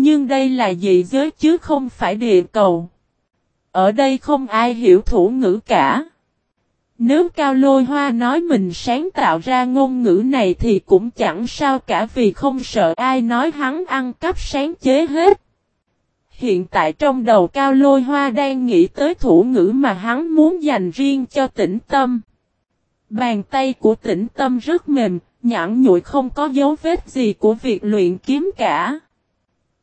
Nhưng đây là dị giới chứ không phải địa cầu. Ở đây không ai hiểu thủ ngữ cả. Nếu Cao Lôi Hoa nói mình sáng tạo ra ngôn ngữ này thì cũng chẳng sao cả vì không sợ ai nói hắn ăn cắp sáng chế hết. Hiện tại trong đầu Cao Lôi Hoa đang nghĩ tới thủ ngữ mà hắn muốn dành riêng cho tĩnh tâm. Bàn tay của tĩnh tâm rất mềm, nhẵn nhụi không có dấu vết gì của việc luyện kiếm cả.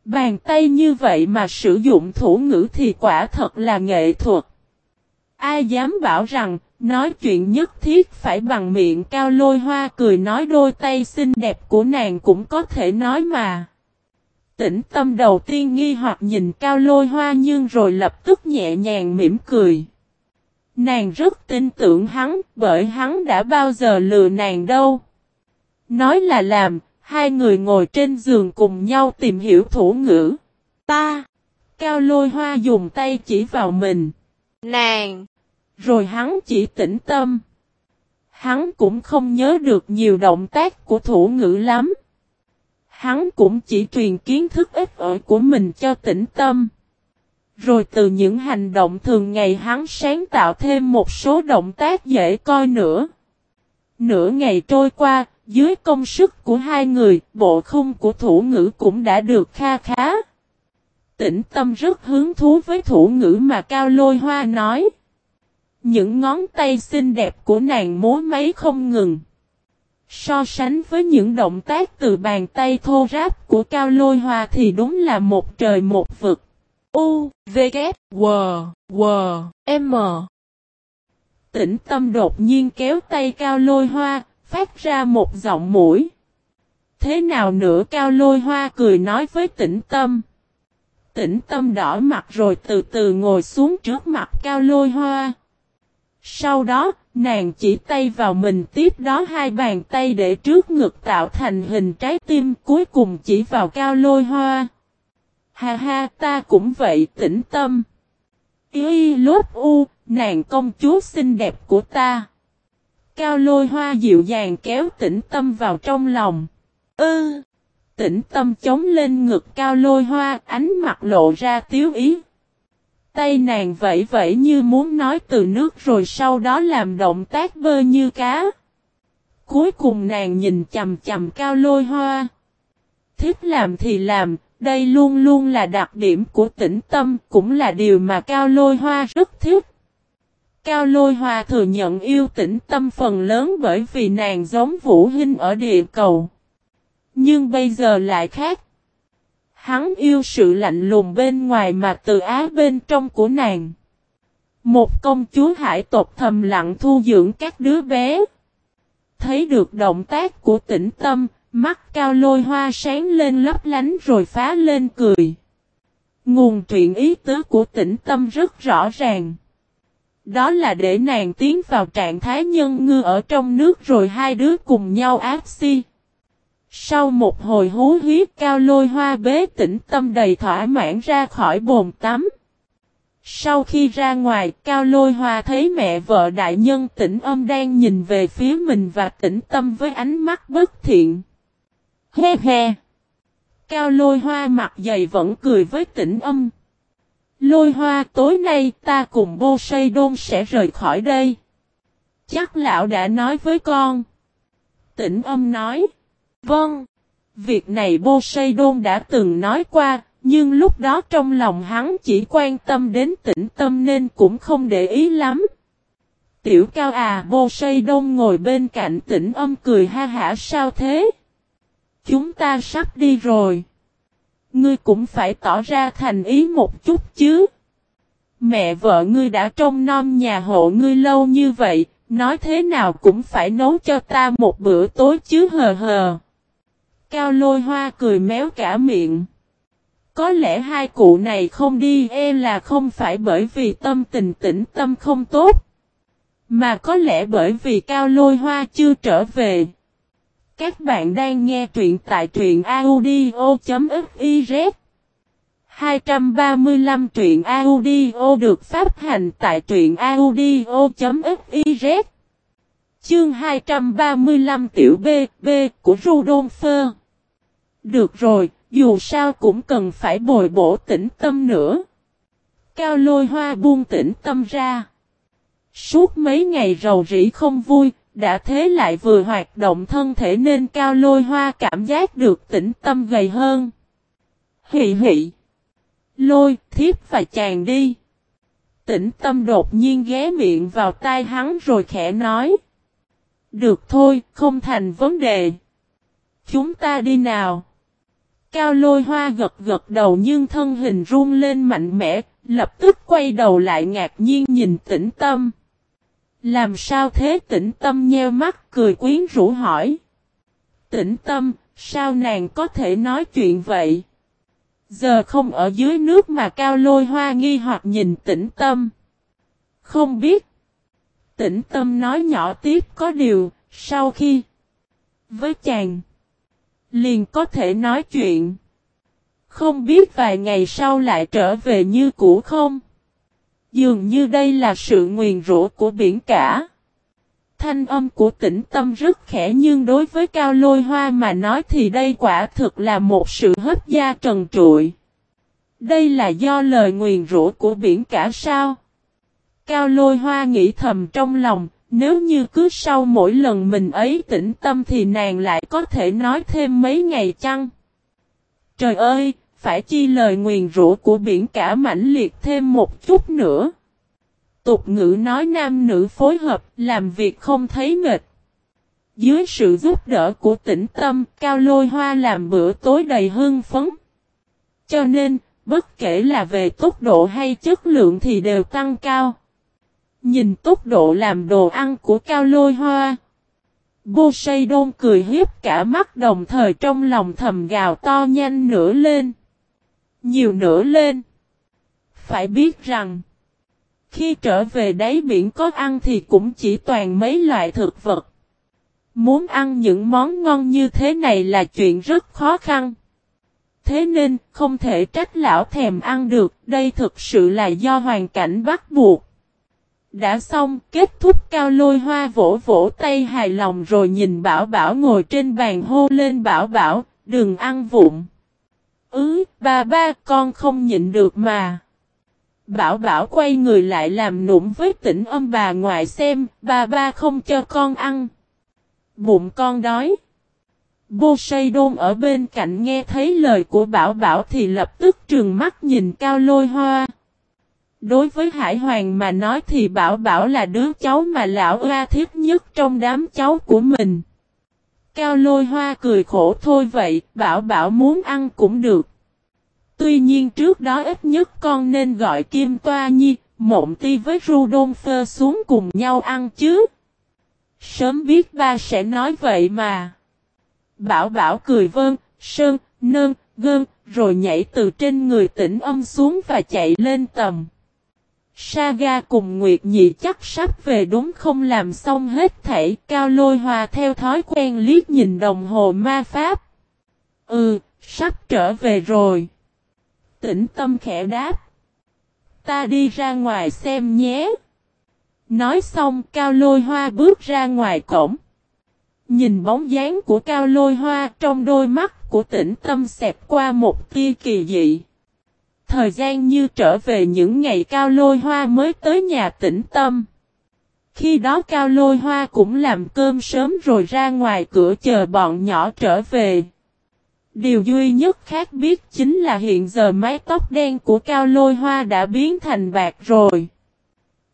Bàn tay như vậy mà sử dụng thủ ngữ thì quả thật là nghệ thuật. Ai dám bảo rằng, nói chuyện nhất thiết phải bằng miệng cao lôi hoa cười nói đôi tay xinh đẹp của nàng cũng có thể nói mà. Tĩnh tâm đầu tiên nghi hoặc nhìn cao lôi hoa nhưng rồi lập tức nhẹ nhàng mỉm cười. Nàng rất tin tưởng hắn bởi hắn đã bao giờ lừa nàng đâu. Nói là làm, hai người ngồi trên giường cùng nhau tìm hiểu thủ ngữ. Ta! Cao lôi hoa dùng tay chỉ vào mình. Nàng! Rồi hắn chỉ tĩnh tâm. Hắn cũng không nhớ được nhiều động tác của thủ ngữ lắm. Hắn cũng chỉ truyền kiến thức ít ỏi của mình cho tĩnh tâm. Rồi từ những hành động thường ngày hắn sáng tạo thêm một số động tác dễ coi nữa. Nửa ngày trôi qua, dưới công sức của hai người, bộ khung của thủ ngữ cũng đã được kha khá. Tĩnh tâm rất hứng thú với thủ ngữ mà Cao Lôi Hoa nói. Những ngón tay xinh đẹp của nàng múa máy không ngừng. So sánh với những động tác từ bàn tay thô ráp của Cao Lôi Hoa thì đúng là một trời một vực. U, V, K, W, W, M. Tĩnh tâm đột nhiên kéo tay Cao Lôi Hoa, phát ra một giọng mũi. Thế nào nữa Cao Lôi Hoa cười nói với tĩnh tâm. Tĩnh tâm đỏ mặt rồi từ từ ngồi xuống trước mặt Cao Lôi Hoa. Sau đó, nàng chỉ tay vào mình tiếp đó hai bàn tay để trước ngực tạo thành hình trái tim cuối cùng chỉ vào cao lôi hoa. Ha ha ta cũng vậy tĩnh tâm. Y lốt u, nàng công chúa xinh đẹp của ta. Cao lôi hoa dịu dàng kéo tĩnh tâm vào trong lòng. Ư! tĩnh tâm chống lên ngực cao lôi hoa, ánh mặt lộ ra tiếu ý. Tay nàng vẫy vẫy như muốn nói từ nước rồi sau đó làm động tác bơ như cá. Cuối cùng nàng nhìn chầm chầm cao lôi hoa. Thích làm thì làm, đây luôn luôn là đặc điểm của tĩnh tâm, cũng là điều mà cao lôi hoa rất thích. Cao lôi hoa thừa nhận yêu tĩnh tâm phần lớn bởi vì nàng giống Vũ Hinh ở địa cầu. Nhưng bây giờ lại khác. Hắn yêu sự lạnh lùng bên ngoài mà từ á bên trong của nàng. Một công chúa hải tộc thầm lặng thu dưỡng các đứa bé. Thấy được động tác của tĩnh tâm, mắt cao lôi hoa sáng lên lấp lánh rồi phá lên cười. Nguồn truyện ý tứ của tĩnh tâm rất rõ ràng. Đó là để nàng tiến vào trạng thái nhân ngư ở trong nước rồi hai đứa cùng nhau ác si. Sau một hồi hú huyết cao lôi hoa bế tĩnh tâm đầy thỏa mãn ra khỏi bồn tắm. Sau khi ra ngoài, Cao Lôi Hoa thấy mẹ vợ đại nhân tĩnh âm đang nhìn về phía mình và tĩnh tâm với ánh mắt bất thiện. He he! Cao Lôi Hoa mặt dày vẫn cười với tĩnh âm. Lôi Hoa tối nay ta cùng Bô xây Đôn sẽ rời khỏi đây. Chắc lão đã nói với con. Tỉnh âm nói. Vâng. Việc này Bô xây Đôn đã từng nói qua, nhưng lúc đó trong lòng hắn chỉ quan tâm đến tĩnh tâm nên cũng không để ý lắm. Tiểu cao à Bô xây Đôn ngồi bên cạnh tĩnh âm cười ha hả sao thế? Chúng ta sắp đi rồi. Ngươi cũng phải tỏ ra thành ý một chút chứ. Mẹ vợ ngươi đã trông nom nhà hộ ngươi lâu như vậy, nói thế nào cũng phải nấu cho ta một bữa tối chứ hờ hờ. Cao lôi hoa cười méo cả miệng. Có lẽ hai cụ này không đi e là không phải bởi vì tâm tình tĩnh tâm không tốt. Mà có lẽ bởi vì cao lôi hoa chưa trở về. Các bạn đang nghe truyện tại truyện audio.fiz 235 truyện audio được phát hành tại truyện audio.fiz Chương 235 tiểu B, B của Rudolfo. Được rồi, dù sao cũng cần phải bồi bổ tĩnh tâm nữa. Cao lôi hoa buông tĩnh tâm ra. Suốt mấy ngày rầu rĩ không vui, đã thế lại vừa hoạt động thân thể nên cao lôi hoa cảm giác được tĩnh tâm gầy hơn. Hị hị. Lôi, thiếp và chàng đi. Tĩnh tâm đột nhiên ghé miệng vào tai hắn rồi khẽ nói. Được thôi, không thành vấn đề. Chúng ta đi nào. Cao lôi hoa gật gật đầu nhưng thân hình run lên mạnh mẽ, lập tức quay đầu lại ngạc nhiên nhìn tĩnh tâm. Làm sao thế tĩnh tâm nheo mắt cười quyến rũ hỏi. Tĩnh tâm, sao nàng có thể nói chuyện vậy? Giờ không ở dưới nước mà cao lôi hoa nghi hoặc nhìn tĩnh tâm. Không biết. Tĩnh tâm nói nhỏ tiếp có điều, sau khi với chàng liền có thể nói chuyện. Không biết vài ngày sau lại trở về như cũ không? Dường như đây là sự nguyền rủa của biển cả. Thanh âm của tĩnh tâm rất khẽ nhưng đối với cao lôi hoa mà nói thì đây quả thực là một sự hấp da trần trụi. Đây là do lời nguyền rủa của biển cả sao? Cao lôi hoa nghĩ thầm trong lòng, nếu như cứ sau mỗi lần mình ấy tĩnh tâm thì nàng lại có thể nói thêm mấy ngày chăng? Trời ơi, phải chi lời nguyền rũ của biển cả mãnh liệt thêm một chút nữa. Tục ngữ nói nam nữ phối hợp, làm việc không thấy mệt. Dưới sự giúp đỡ của tĩnh tâm, cao lôi hoa làm bữa tối đầy hương phấn. Cho nên, bất kể là về tốc độ hay chất lượng thì đều tăng cao. Nhìn tốc độ làm đồ ăn của cao lôi hoa. Bô say đôn cười hiếp cả mắt đồng thời trong lòng thầm gào to nhanh nữa lên. Nhiều nữa lên. Phải biết rằng. Khi trở về đáy biển có ăn thì cũng chỉ toàn mấy loại thực vật. Muốn ăn những món ngon như thế này là chuyện rất khó khăn. Thế nên không thể trách lão thèm ăn được, đây thực sự là do hoàn cảnh bắt buộc. Đã xong, kết thúc cao lôi hoa vỗ vỗ tay hài lòng rồi nhìn bảo bảo ngồi trên bàn hô lên bảo bảo, đừng ăn vụng Ừ, ba ba con không nhịn được mà. Bảo bảo quay người lại làm nụm với tỉnh âm bà ngoại xem, ba ba không cho con ăn. Bụng con đói. Bô say đôn ở bên cạnh nghe thấy lời của bảo bảo thì lập tức trừng mắt nhìn cao lôi hoa. Đối với Hải Hoàng mà nói thì Bảo Bảo là đứa cháu mà lão oa thiết nhất trong đám cháu của mình. Cao lôi hoa cười khổ thôi vậy, Bảo Bảo muốn ăn cũng được. Tuy nhiên trước đó ít nhất con nên gọi Kim Toa Nhi, Mộng Ti với Rudolph xuống cùng nhau ăn chứ. Sớm biết ba sẽ nói vậy mà. Bảo Bảo cười vơn, sơn, nơn, gơn, rồi nhảy từ trên người tỉnh âm xuống và chạy lên tầm. Saga cùng Nguyệt Nhị chắc sắp về đúng không làm xong hết thảy cao lôi hòa theo thói quen liếc nhìn đồng hồ ma pháp. Ừ, sắp trở về rồi. Tĩnh tâm khẽ đáp. Ta đi ra ngoài xem nhé. Nói xong cao lôi hoa bước ra ngoài cổng. Nhìn bóng dáng của cao lôi hoa trong đôi mắt của tĩnh tâm xẹp qua một tia kỳ dị. Thời gian như trở về những ngày cao lôi hoa mới tới nhà tĩnh tâm. Khi đó cao lôi hoa cũng làm cơm sớm rồi ra ngoài cửa chờ bọn nhỏ trở về. Điều duy nhất khác biết chính là hiện giờ mái tóc đen của cao lôi hoa đã biến thành bạc rồi.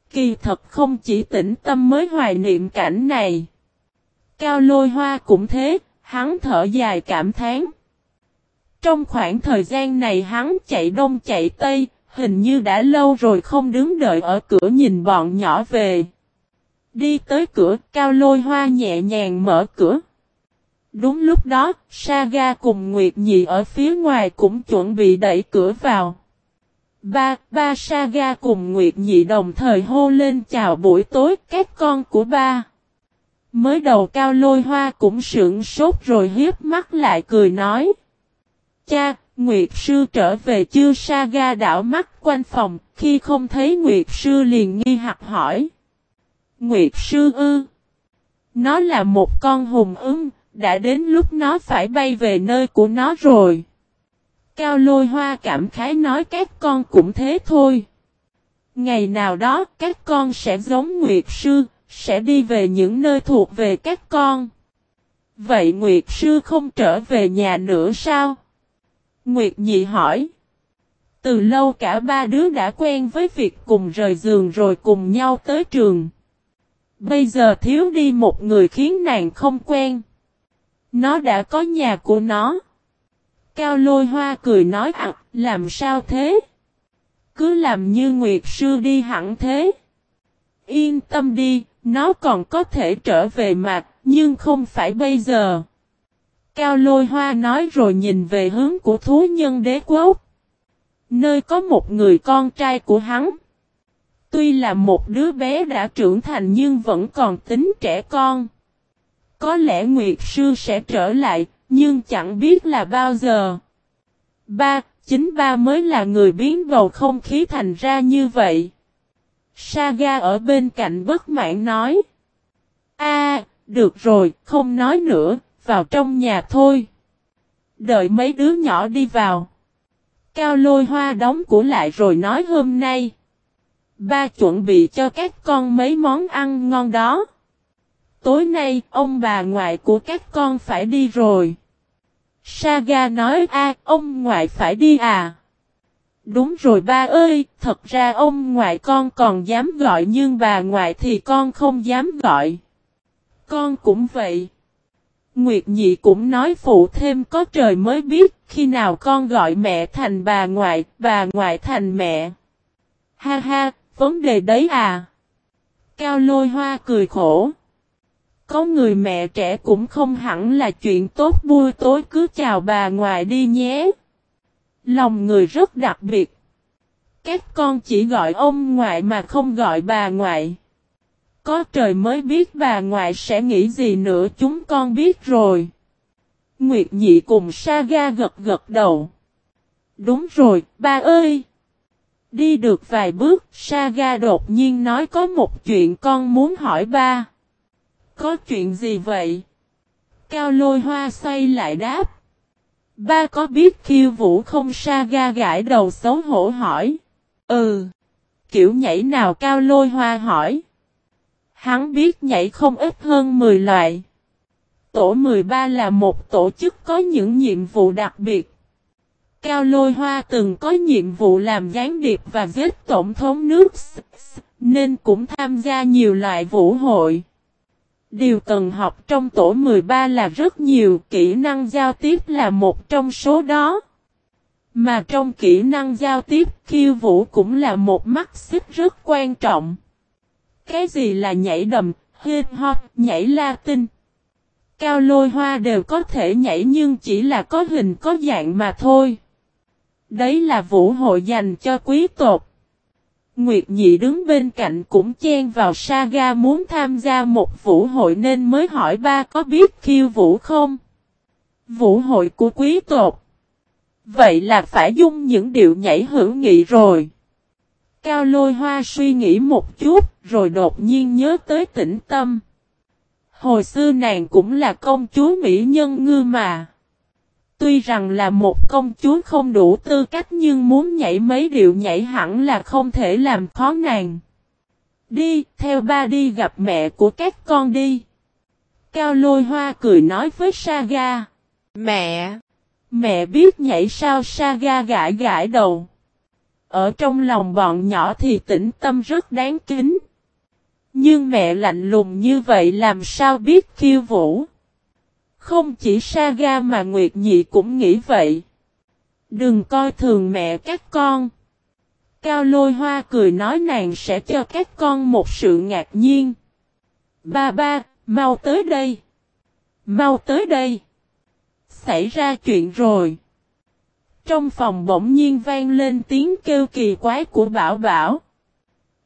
Kỳ thật không chỉ tĩnh tâm mới hoài niệm cảnh này. Cao lôi hoa cũng thế, hắn thở dài cảm thán. Trong khoảng thời gian này hắn chạy đông chạy tây, hình như đã lâu rồi không đứng đợi ở cửa nhìn bọn nhỏ về. Đi tới cửa, cao lôi hoa nhẹ nhàng mở cửa. Đúng lúc đó, Saga cùng Nguyệt Nhị ở phía ngoài cũng chuẩn bị đẩy cửa vào. Ba, ba Saga cùng Nguyệt Nhị đồng thời hô lên chào buổi tối các con của ba. Mới đầu cao lôi hoa cũng sững sốt rồi hiếp mắt lại cười nói. Cha, Nguyệt Sư trở về chưa Saga đảo mắt quanh phòng, khi không thấy Nguyệt Sư liền nghi hoặc hỏi. Nguyệt Sư ư? Nó là một con hùng ưng, đã đến lúc nó phải bay về nơi của nó rồi. Cao lôi hoa cảm khái nói các con cũng thế thôi. Ngày nào đó các con sẽ giống Nguyệt Sư, sẽ đi về những nơi thuộc về các con. Vậy Nguyệt Sư không trở về nhà nữa sao? Nguyệt Nhị hỏi. Từ lâu cả ba đứa đã quen với việc cùng rời giường rồi cùng nhau tới trường. Bây giờ thiếu đi một người khiến nàng không quen. Nó đã có nhà của nó. Cao lôi hoa cười nói ạ, làm sao thế? Cứ làm như Nguyệt Sư đi hẳn thế. Yên tâm đi, nó còn có thể trở về mặt, nhưng không phải bây giờ. Cao lôi hoa nói rồi nhìn về hướng của thú nhân đế quốc. Nơi có một người con trai của hắn. Tuy là một đứa bé đã trưởng thành nhưng vẫn còn tính trẻ con. Có lẽ Nguyệt Sư sẽ trở lại, nhưng chẳng biết là bao giờ. Ba, chính ba mới là người biến bầu không khí thành ra như vậy. Saga ở bên cạnh bất mãn nói. A, được rồi, không nói nữa, vào trong nhà thôi. Đợi mấy đứa nhỏ đi vào. Cao lôi hoa đóng của lại rồi nói hôm nay. Ba chuẩn bị cho các con mấy món ăn ngon đó. Tối nay, ông bà ngoại của các con phải đi rồi. Saga nói a ông ngoại phải đi à. Đúng rồi ba ơi, thật ra ông ngoại con còn dám gọi nhưng bà ngoại thì con không dám gọi. Con cũng vậy. Nguyệt Nhị cũng nói phụ thêm có trời mới biết khi nào con gọi mẹ thành bà ngoại, bà ngoại thành mẹ. Ha ha, vấn đề đấy à. Cao lôi hoa cười khổ. Có người mẹ trẻ cũng không hẳn là chuyện tốt buổi tối cứ chào bà ngoại đi nhé. Lòng người rất đặc biệt. Các con chỉ gọi ông ngoại mà không gọi bà ngoại. Có trời mới biết bà ngoại sẽ nghĩ gì nữa chúng con biết rồi. Nguyệt nhị cùng Saga gật gật đầu. Đúng rồi, ba ơi! Đi được vài bước, Saga đột nhiên nói có một chuyện con muốn hỏi ba. Có chuyện gì vậy? Cao lôi hoa xoay lại đáp. Ba có biết khiêu vũ không Saga gãi đầu xấu hổ hỏi. Ừ. Kiểu nhảy nào cao lôi hoa hỏi. Hắn biết nhảy không ít hơn 10 loại. Tổ 13 là một tổ chức có những nhiệm vụ đặc biệt. Cao Lôi Hoa từng có nhiệm vụ làm gián điệp và giết tổng thống nước, nên cũng tham gia nhiều loại vũ hội. Điều cần học trong tổ 13 là rất nhiều, kỹ năng giao tiếp là một trong số đó. Mà trong kỹ năng giao tiếp, khiêu vũ cũng là một mắt xích rất quan trọng. Cái gì là nhảy đầm, hip hop, nhảy latin? Cao lôi hoa đều có thể nhảy nhưng chỉ là có hình có dạng mà thôi. Đấy là vũ hội dành cho quý tộc. Nguyệt Nhị đứng bên cạnh cũng chen vào saga muốn tham gia một vũ hội nên mới hỏi ba có biết khiêu vũ không? Vũ hội của quý tộc. Vậy là phải dung những điệu nhảy hữu nghị rồi. Cao lôi hoa suy nghĩ một chút, rồi đột nhiên nhớ tới tĩnh tâm. Hồi xưa nàng cũng là công chúa Mỹ Nhân Ngư mà. Tuy rằng là một công chúa không đủ tư cách nhưng muốn nhảy mấy điệu nhảy hẳn là không thể làm khó nàng. Đi, theo ba đi gặp mẹ của các con đi. Cao lôi hoa cười nói với Saga. Mẹ! Mẹ biết nhảy sao Saga gãi gãi đầu. Ở trong lòng bọn nhỏ thì tĩnh tâm rất đáng kính. Nhưng mẹ lạnh lùng như vậy làm sao biết khiêu vũ. Không chỉ Saga mà Nguyệt Nhị cũng nghĩ vậy. Đừng coi thường mẹ các con. Cao lôi hoa cười nói nàng sẽ cho các con một sự ngạc nhiên. Ba ba, mau tới đây. Mau tới đây. Xảy ra chuyện rồi. Trong phòng bỗng nhiên vang lên tiếng kêu kỳ quái của Bảo Bảo.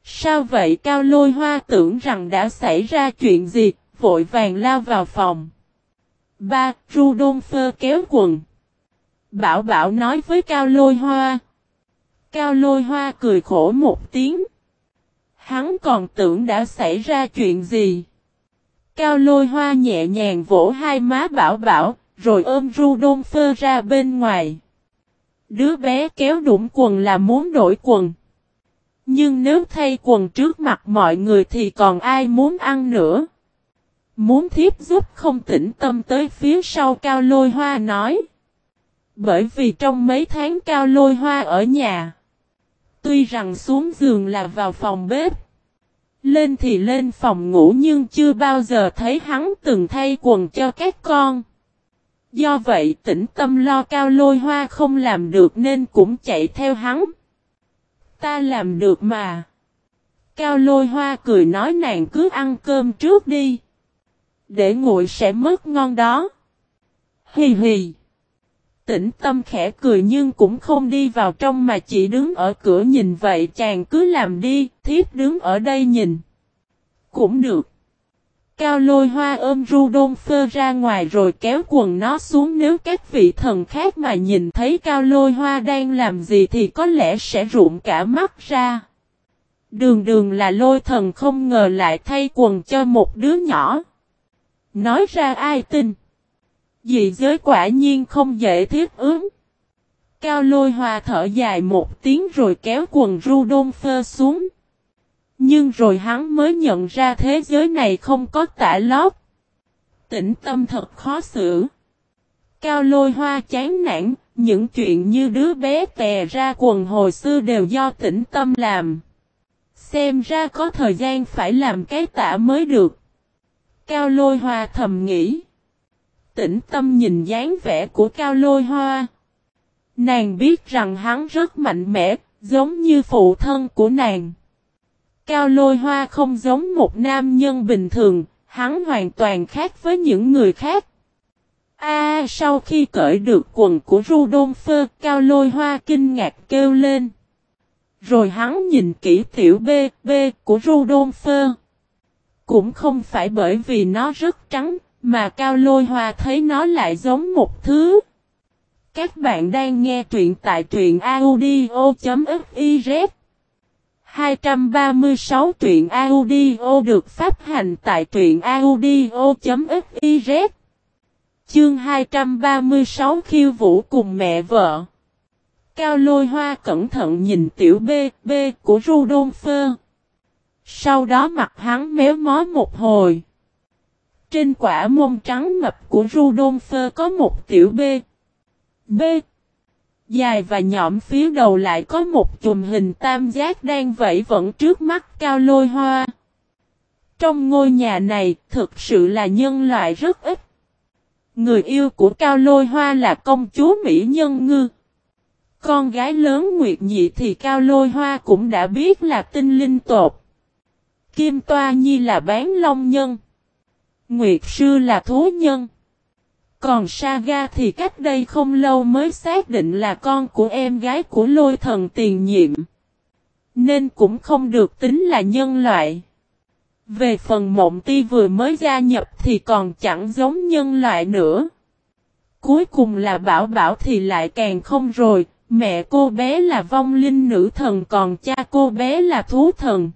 Sao vậy Cao Lôi Hoa tưởng rằng đã xảy ra chuyện gì, vội vàng lao vào phòng. Ba, Rudolfo kéo quần. Bảo Bảo nói với Cao Lôi Hoa. Cao Lôi Hoa cười khổ một tiếng. Hắn còn tưởng đã xảy ra chuyện gì. Cao Lôi Hoa nhẹ nhàng vỗ hai má Bảo Bảo, rồi ôm Rudolfo ra bên ngoài. Đứa bé kéo đụng quần là muốn đổi quần. Nhưng nếu thay quần trước mặt mọi người thì còn ai muốn ăn nữa. Muốn thiếp giúp không tĩnh tâm tới phía sau cao lôi hoa nói. Bởi vì trong mấy tháng cao lôi hoa ở nhà. Tuy rằng xuống giường là vào phòng bếp. Lên thì lên phòng ngủ nhưng chưa bao giờ thấy hắn từng thay quần cho các con. Do vậy tĩnh tâm lo cao lôi hoa không làm được nên cũng chạy theo hắn. Ta làm được mà. Cao lôi hoa cười nói nàng cứ ăn cơm trước đi. Để nguội sẽ mất ngon đó. Hì hì. Tĩnh tâm khẽ cười nhưng cũng không đi vào trong mà chỉ đứng ở cửa nhìn vậy chàng cứ làm đi, thiếp đứng ở đây nhìn. Cũng được. Cao lôi hoa ôm Rudolfo ra ngoài rồi kéo quần nó xuống nếu các vị thần khác mà nhìn thấy cao lôi hoa đang làm gì thì có lẽ sẽ rụng cả mắt ra. Đường đường là lôi thần không ngờ lại thay quần cho một đứa nhỏ. Nói ra ai tin. Dị giới quả nhiên không dễ thiết ứng. Cao lôi hoa thở dài một tiếng rồi kéo quần Rudolfo xuống. Nhưng rồi hắn mới nhận ra thế giới này không có tả lót. Tĩnh tâm thật khó xử. Cao lôi hoa chán nản, những chuyện như đứa bé tè ra quần hồi xưa đều do tĩnh tâm làm. Xem ra có thời gian phải làm cái tả mới được. Cao lôi hoa thầm nghĩ. Tĩnh tâm nhìn dáng vẻ của cao lôi hoa. Nàng biết rằng hắn rất mạnh mẽ, giống như phụ thân của nàng. Cao lôi hoa không giống một nam nhân bình thường, hắn hoàn toàn khác với những người khác. A sau khi cởi được quần của Rudolph, cao lôi hoa kinh ngạc kêu lên. Rồi hắn nhìn kỹ tiểu B, B của Rudolph. Cũng không phải bởi vì nó rất trắng, mà cao lôi hoa thấy nó lại giống một thứ. Các bạn đang nghe truyện tại truyện audio.fif 236 truyện audio được phát hành tại truyện audio.fiz Chương 236 khiêu vũ cùng mẹ vợ Cao lôi hoa cẩn thận nhìn tiểu B, B của Rudolfo Sau đó mặt hắn méo mó một hồi. Trên quả mông trắng mập của Rudolfo có một tiểu B. B. Dài và nhõm phía đầu lại có một chùm hình tam giác đang vẫy vẫn trước mắt cao lôi hoa. Trong ngôi nhà này, thực sự là nhân loại rất ít. Người yêu của cao lôi hoa là công chúa Mỹ Nhân Ngư. Con gái lớn Nguyệt Nhị thì cao lôi hoa cũng đã biết là tinh linh tột. Kim Toa Nhi là bán long nhân. Nguyệt Sư là thú nhân. Còn Saga thì cách đây không lâu mới xác định là con của em gái của lôi thần tiền nhiệm. Nên cũng không được tính là nhân loại. Về phần mộng ti vừa mới gia nhập thì còn chẳng giống nhân loại nữa. Cuối cùng là bảo bảo thì lại càng không rồi, mẹ cô bé là vong linh nữ thần còn cha cô bé là thú thần.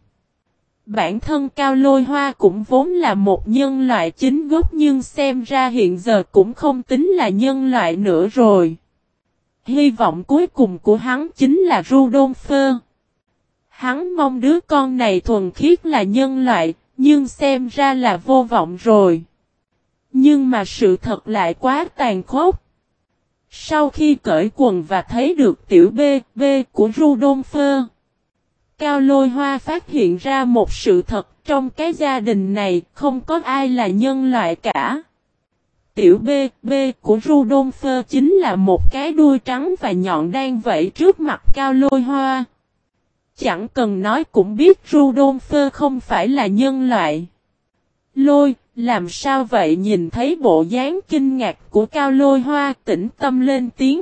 Bản thân Cao Lôi Hoa cũng vốn là một nhân loại chính gốc nhưng xem ra hiện giờ cũng không tính là nhân loại nữa rồi. Hy vọng cuối cùng của hắn chính là Rudolfo. Hắn mong đứa con này thuần khiết là nhân loại, nhưng xem ra là vô vọng rồi. Nhưng mà sự thật lại quá tàn khốc. Sau khi cởi quần và thấy được tiểu B, B của Rudolfo. Cao lôi hoa phát hiện ra một sự thật trong cái gia đình này không có ai là nhân loại cả. Tiểu B, B của Rudolfo chính là một cái đuôi trắng và nhọn đang vẫy trước mặt cao lôi hoa. Chẳng cần nói cũng biết Rudolfo không phải là nhân loại. Lôi, làm sao vậy nhìn thấy bộ dáng kinh ngạc của cao lôi hoa tĩnh tâm lên tiếng.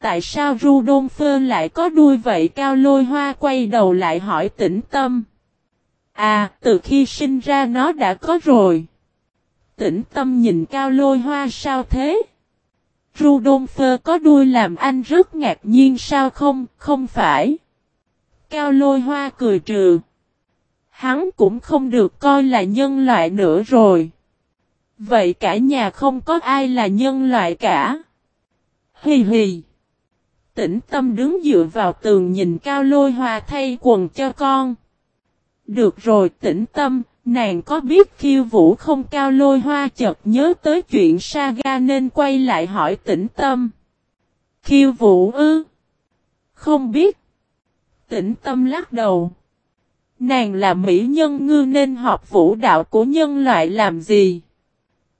Tại sao Rudolfo lại có đuôi vậy cao lôi hoa quay đầu lại hỏi tĩnh tâm. À, từ khi sinh ra nó đã có rồi. Tĩnh tâm nhìn cao lôi hoa sao thế? Rudolfo có đuôi làm anh rất ngạc nhiên sao không, không phải. Cao lôi hoa cười trừ. Hắn cũng không được coi là nhân loại nữa rồi. Vậy cả nhà không có ai là nhân loại cả. Hì hì. Tĩnh tâm đứng dựa vào tường nhìn cao lôi hoa thay quần cho con. Được rồi tĩnh tâm, nàng có biết khiêu vũ không cao lôi hoa chợt nhớ tới chuyện saga nên quay lại hỏi tĩnh tâm. Khiêu vũ ư? Không biết. Tĩnh tâm lắc đầu. Nàng là mỹ nhân ngư nên học vũ đạo của nhân loại làm gì?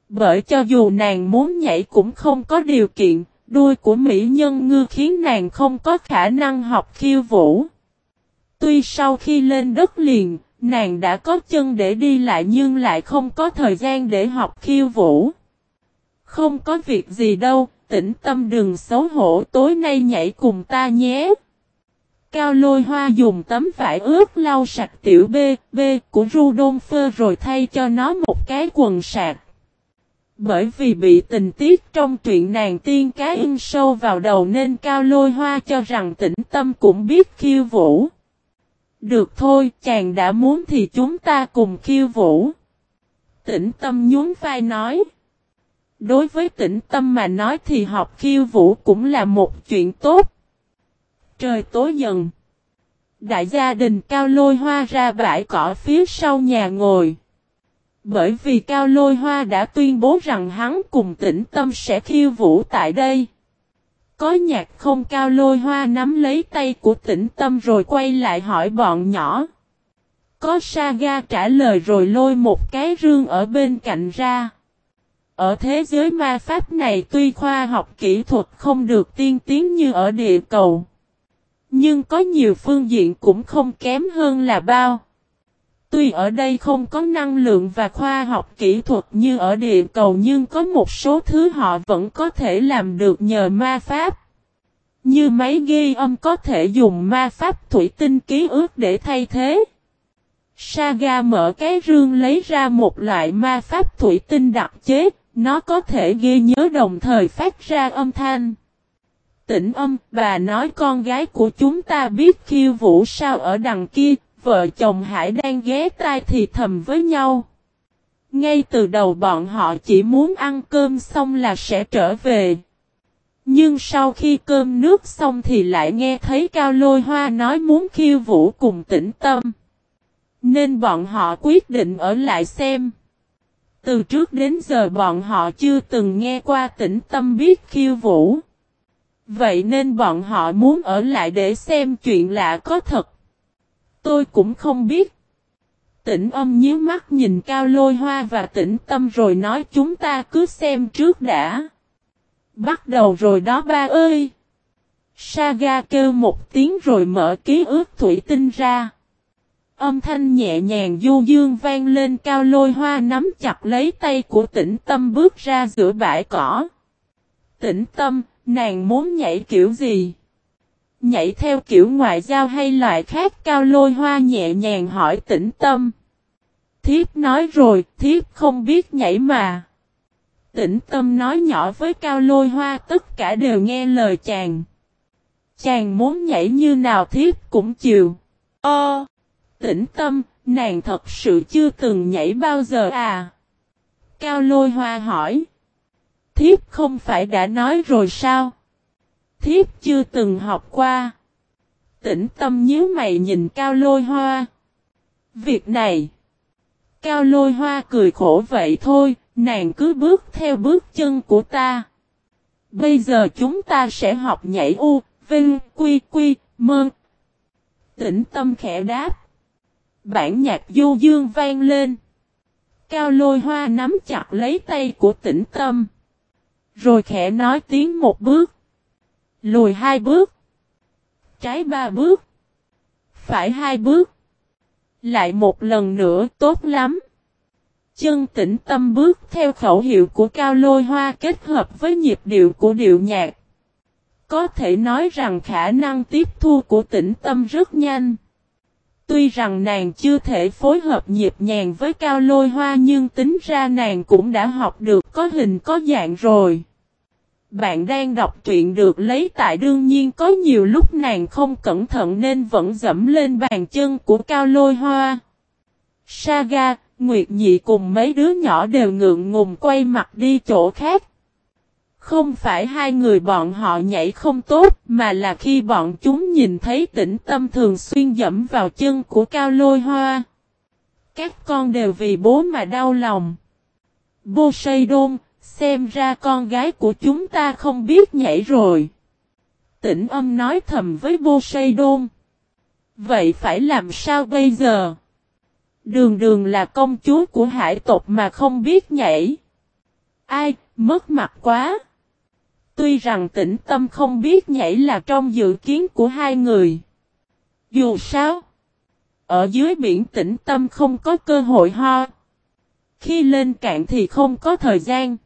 Bởi cho dù nàng muốn nhảy cũng không có điều kiện, đuôi của mỹ nhân ngư khiến nàng không có khả năng học khiêu vũ. Tuy sau khi lên đất liền, nàng đã có chân để đi lại nhưng lại không có thời gian để học khiêu vũ. Không có việc gì đâu, tĩnh tâm đừng xấu hổ tối nay nhảy cùng ta nhé. Cao lôi hoa dùng tấm vải ướt lau sạch tiểu bê, bê của Rudolfo rồi thay cho nó một cái quần sạc. Bởi vì bị tình tiết trong truyện nàng tiên cá in sâu vào đầu nên cao lôi hoa cho rằng tĩnh tâm cũng biết khiêu vũ. Được thôi, chàng đã muốn thì chúng ta cùng khiêu vũ. Tĩnh tâm nhún vai nói. Đối với tĩnh tâm mà nói thì học khiêu vũ cũng là một chuyện tốt. Trời tối dần. Đại gia đình cao lôi hoa ra bãi cỏ phía sau nhà ngồi. Bởi vì Cao Lôi Hoa đã tuyên bố rằng hắn cùng tĩnh tâm sẽ khiêu vũ tại đây. Có nhạc không Cao Lôi Hoa nắm lấy tay của tĩnh tâm rồi quay lại hỏi bọn nhỏ. Có Saga trả lời rồi lôi một cái rương ở bên cạnh ra. Ở thế giới ma pháp này tuy khoa học kỹ thuật không được tiên tiến như ở địa cầu. Nhưng có nhiều phương diện cũng không kém hơn là bao. Tuy ở đây không có năng lượng và khoa học kỹ thuật như ở địa cầu nhưng có một số thứ họ vẫn có thể làm được nhờ ma pháp. Như máy ghi âm có thể dùng ma pháp thủy tinh ký ức để thay thế. Saga mở cái rương lấy ra một loại ma pháp thủy tinh đặc chế, nó có thể ghi nhớ đồng thời phát ra âm thanh. Tỉnh âm, bà nói con gái của chúng ta biết khiêu vũ sao ở đằng kia, vợ chồng Hải đang ghé tai thì thầm với nhau. Ngay từ đầu bọn họ chỉ muốn ăn cơm xong là sẽ trở về. Nhưng sau khi cơm nước xong thì lại nghe thấy Cao Lôi Hoa nói muốn khiêu vũ cùng tĩnh tâm. Nên bọn họ quyết định ở lại xem. Từ trước đến giờ bọn họ chưa từng nghe qua tĩnh tâm biết khiêu vũ. Vậy nên bọn họ muốn ở lại để xem chuyện lạ có thật. Tôi cũng không biết. Tỉnh âm nhíu mắt nhìn cao lôi hoa và tĩnh tâm rồi nói chúng ta cứ xem trước đã. Bắt đầu rồi đó ba ơi. Saga kêu một tiếng rồi mở ký ức thủy tinh ra. Âm thanh nhẹ nhàng du dương vang lên cao lôi hoa nắm chặt lấy tay của tĩnh tâm bước ra giữa bãi cỏ. Tĩnh tâm, nàng muốn nhảy kiểu gì? Nhảy theo kiểu ngoại giao hay loại khác cao lôi hoa nhẹ nhàng hỏi tĩnh tâm. Thiếp nói rồi, thiếp không biết nhảy mà. Tĩnh tâm nói nhỏ với cao lôi hoa tất cả đều nghe lời chàng. Chàng muốn nhảy như nào thiếp cũng chịu. Ơ! tĩnh tâm, nàng thật sự chưa từng nhảy bao giờ à? Cao lôi hoa hỏi. Thiếp không phải đã nói rồi sao? Thiếp chưa từng học qua. Tĩnh tâm nhíu mày nhìn cao lôi hoa. Việc này. Cao lôi hoa cười khổ vậy thôi, nàng cứ bước theo bước chân của ta. Bây giờ chúng ta sẽ học nhảy u, vinh, quy, quy, mơ. Tĩnh tâm khẽ đáp. Bản nhạc du dương vang lên. Cao lôi hoa nắm chặt lấy tay của tĩnh tâm. Rồi khẽ nói tiếng một bước. Lùi hai bước. Trái ba bước. Phải hai bước. Lại một lần nữa tốt lắm. Chân tĩnh tâm bước theo khẩu hiệu của cao lôi hoa kết hợp với nhịp điệu của điệu nhạc. Có thể nói rằng khả năng tiếp thu của tĩnh tâm rất nhanh. Tuy rằng nàng chưa thể phối hợp nhịp nhàng với cao lôi hoa nhưng tính ra nàng cũng đã học được có hình có dạng rồi. Bạn đang đọc truyện được lấy tại đương nhiên có nhiều lúc nàng không cẩn thận nên vẫn dẫm lên bàn chân của cao lôi hoa. Saga, Nguyệt Nhị cùng mấy đứa nhỏ đều ngượng ngùng quay mặt đi chỗ khác. Không phải hai người bọn họ nhảy không tốt, mà là khi bọn chúng nhìn thấy tĩnh tâm thường xuyên dẫm vào chân của cao lôi hoa. Các con đều vì bố mà đau lòng. Bô đôn, xem ra con gái của chúng ta không biết nhảy rồi. Tĩnh âm nói thầm với vô say đôn. Vậy phải làm sao bây giờ? Đường đường là công chúa của hải tộc mà không biết nhảy. Ai, mất mặt quá. Tuy rằng tĩnh tâm không biết nhảy là trong dự kiến của hai người. Dù sao, ở dưới biển tĩnh tâm không có cơ hội ho. Khi lên cạn thì không có thời gian.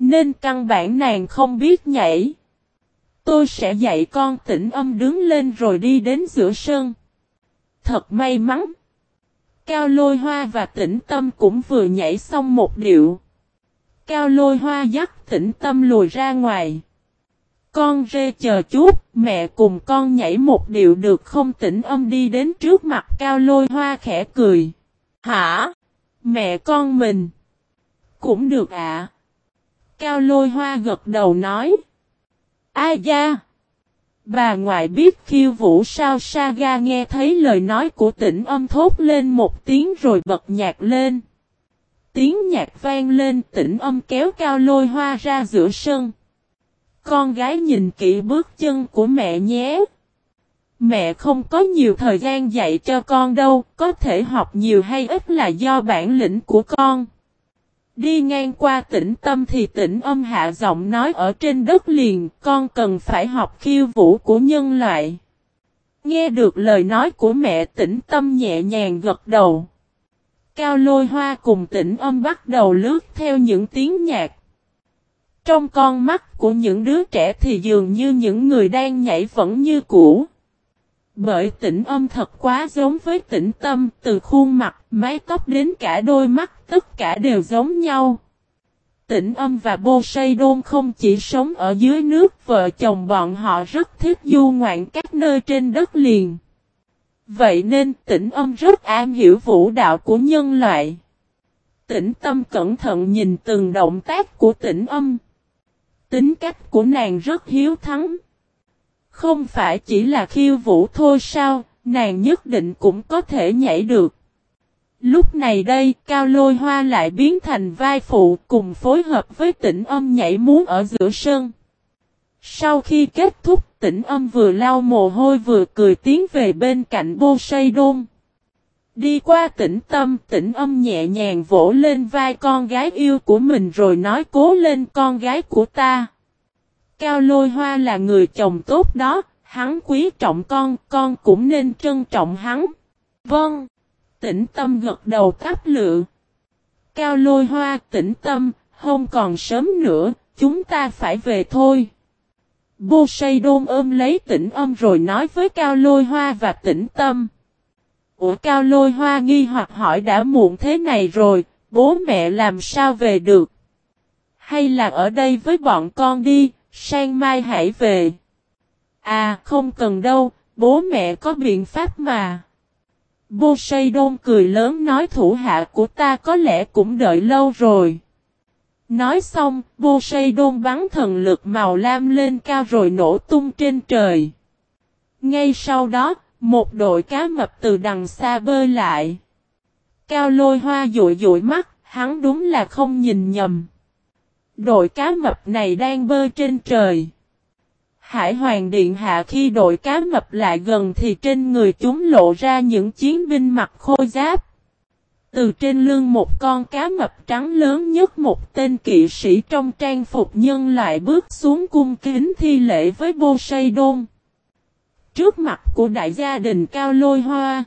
Nên căn bản nàng không biết nhảy. Tôi sẽ dạy con tĩnh âm đứng lên rồi đi đến giữa sân. Thật may mắn. Cao lôi hoa và tĩnh tâm cũng vừa nhảy xong một điệu. Cao lôi hoa dắt tĩnh tâm lùi ra ngoài. Con rê chờ chút, mẹ cùng con nhảy một điệu được không tĩnh âm đi đến trước mặt cao lôi hoa khẽ cười. Hả? Mẹ con mình. Cũng được ạ. Cao lôi hoa gật đầu nói. Ai da? Bà ngoại biết khiêu vũ sao Saga nghe thấy lời nói của tỉnh âm thốt lên một tiếng rồi bật nhạc lên. Tiếng nhạc vang lên tỉnh âm kéo cao lôi hoa ra giữa sân. Con gái nhìn kỹ bước chân của mẹ nhé. Mẹ không có nhiều thời gian dạy cho con đâu, có thể học nhiều hay ít là do bản lĩnh của con. Đi ngang qua tỉnh tâm thì tỉnh âm hạ giọng nói ở trên đất liền, con cần phải học khiêu vũ của nhân loại. Nghe được lời nói của mẹ tỉnh tâm nhẹ nhàng gật đầu. Cao lôi hoa cùng tỉnh âm bắt đầu lướt theo những tiếng nhạc. Trong con mắt của những đứa trẻ thì dường như những người đang nhảy vẫn như cũ. Bởi tỉnh âm thật quá giống với tỉnh tâm, từ khuôn mặt, mái tóc đến cả đôi mắt, tất cả đều giống nhau. Tỉnh âm và Poseidon không chỉ sống ở dưới nước, vợ chồng bọn họ rất thích du ngoạn các nơi trên đất liền. Vậy nên tỉnh âm rất am hiểu vũ đạo của nhân loại. Tỉnh tâm cẩn thận nhìn từng động tác của tỉnh âm. Tính cách của nàng rất hiếu thắng. Không phải chỉ là khiêu vũ thôi sao, nàng nhất định cũng có thể nhảy được. Lúc này đây, Cao Lôi Hoa lại biến thành vai phụ cùng phối hợp với tỉnh âm nhảy muốn ở giữa sân. Sau khi kết thúc, tỉnh âm vừa lau mồ hôi vừa cười tiến về bên cạnh bô say đôn. Đi qua tỉnh tâm, tỉnh âm nhẹ nhàng vỗ lên vai con gái yêu của mình rồi nói cố lên con gái của ta. Cao lôi hoa là người chồng tốt đó, hắn quý trọng con, con cũng nên trân trọng hắn. Vâng. Tĩnh tâm gật đầu cắp lựa. Cao lôi hoa tĩnh tâm, không còn sớm nữa, chúng ta phải về thôi. Bô say đôn ôm lấy tĩnh âm rồi nói với Cao lôi hoa và tĩnh tâm. Ủa Cao lôi hoa nghi hoặc hỏi đã muộn thế này rồi, bố mẹ làm sao về được? Hay là ở đây với bọn con đi, sang mai hãy về. À không cần đâu, bố mẹ có biện pháp mà. Bô Sây Đôn cười lớn nói thủ hạ của ta có lẽ cũng đợi lâu rồi. Nói xong, Bô Sây Đôn bắn thần lực màu lam lên cao rồi nổ tung trên trời. Ngay sau đó, một đội cá mập từ đằng xa bơi lại. Cao lôi hoa dụi dụi mắt, hắn đúng là không nhìn nhầm. Đội cá mập này đang bơi trên trời. Hải Hoàng Điện Hạ khi đội cá mập lại gần thì trên người chúng lộ ra những chiến binh mặc khôi giáp. Từ trên lưng một con cá mập trắng lớn nhất một tên kỵ sĩ trong trang phục nhân lại bước xuống cung kính thi lễ với Poseidon Trước mặt của đại gia đình Cao Lôi Hoa.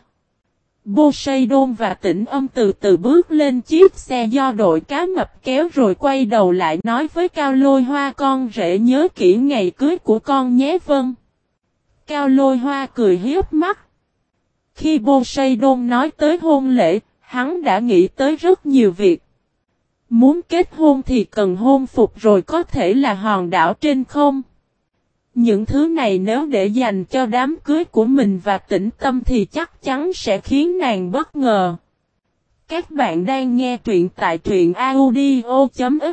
Poseidon và tỉnh âm từ từ bước lên chiếc xe do đội cá mập kéo rồi quay đầu lại nói với Cao Lôi Hoa con rể nhớ kỹ ngày cưới của con nhé vâng. Cao Lôi Hoa cười hiếp mắt. Khi Poseidon nói tới hôn lễ, hắn đã nghĩ tới rất nhiều việc. Muốn kết hôn thì cần hôn phục rồi có thể là hòn đảo trên không. Những thứ này nếu để dành cho đám cưới của mình và tĩnh tâm thì chắc chắn sẽ khiến nàng bất ngờ. Các bạn đang nghe truyện tại truyện audio.fiz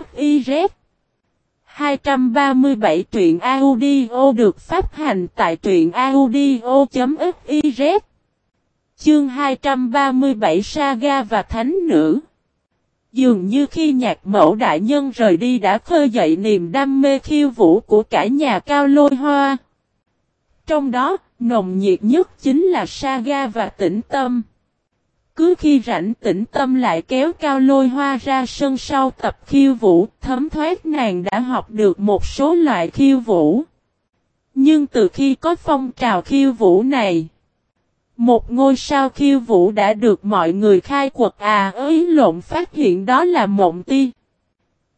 237 truyện audio được phát hành tại truyện audio.fiz Chương 237 Saga và Thánh Nữ. Dường như khi nhạc mẫu đại nhân rời đi đã khơi dậy niềm đam mê khiêu vũ của cả nhà cao lôi hoa. Trong đó, nồng nhiệt nhất chính là Saga và tĩnh tâm. Cứ khi rảnh tĩnh tâm lại kéo cao lôi hoa ra sân sau tập khiêu vũ, thấm thoát nàng đã học được một số loại khiêu vũ. Nhưng từ khi có phong trào khiêu vũ này, một ngôi sao khiêu vũ đã được mọi người khai quật à ấy lộn phát hiện đó là mộng ti.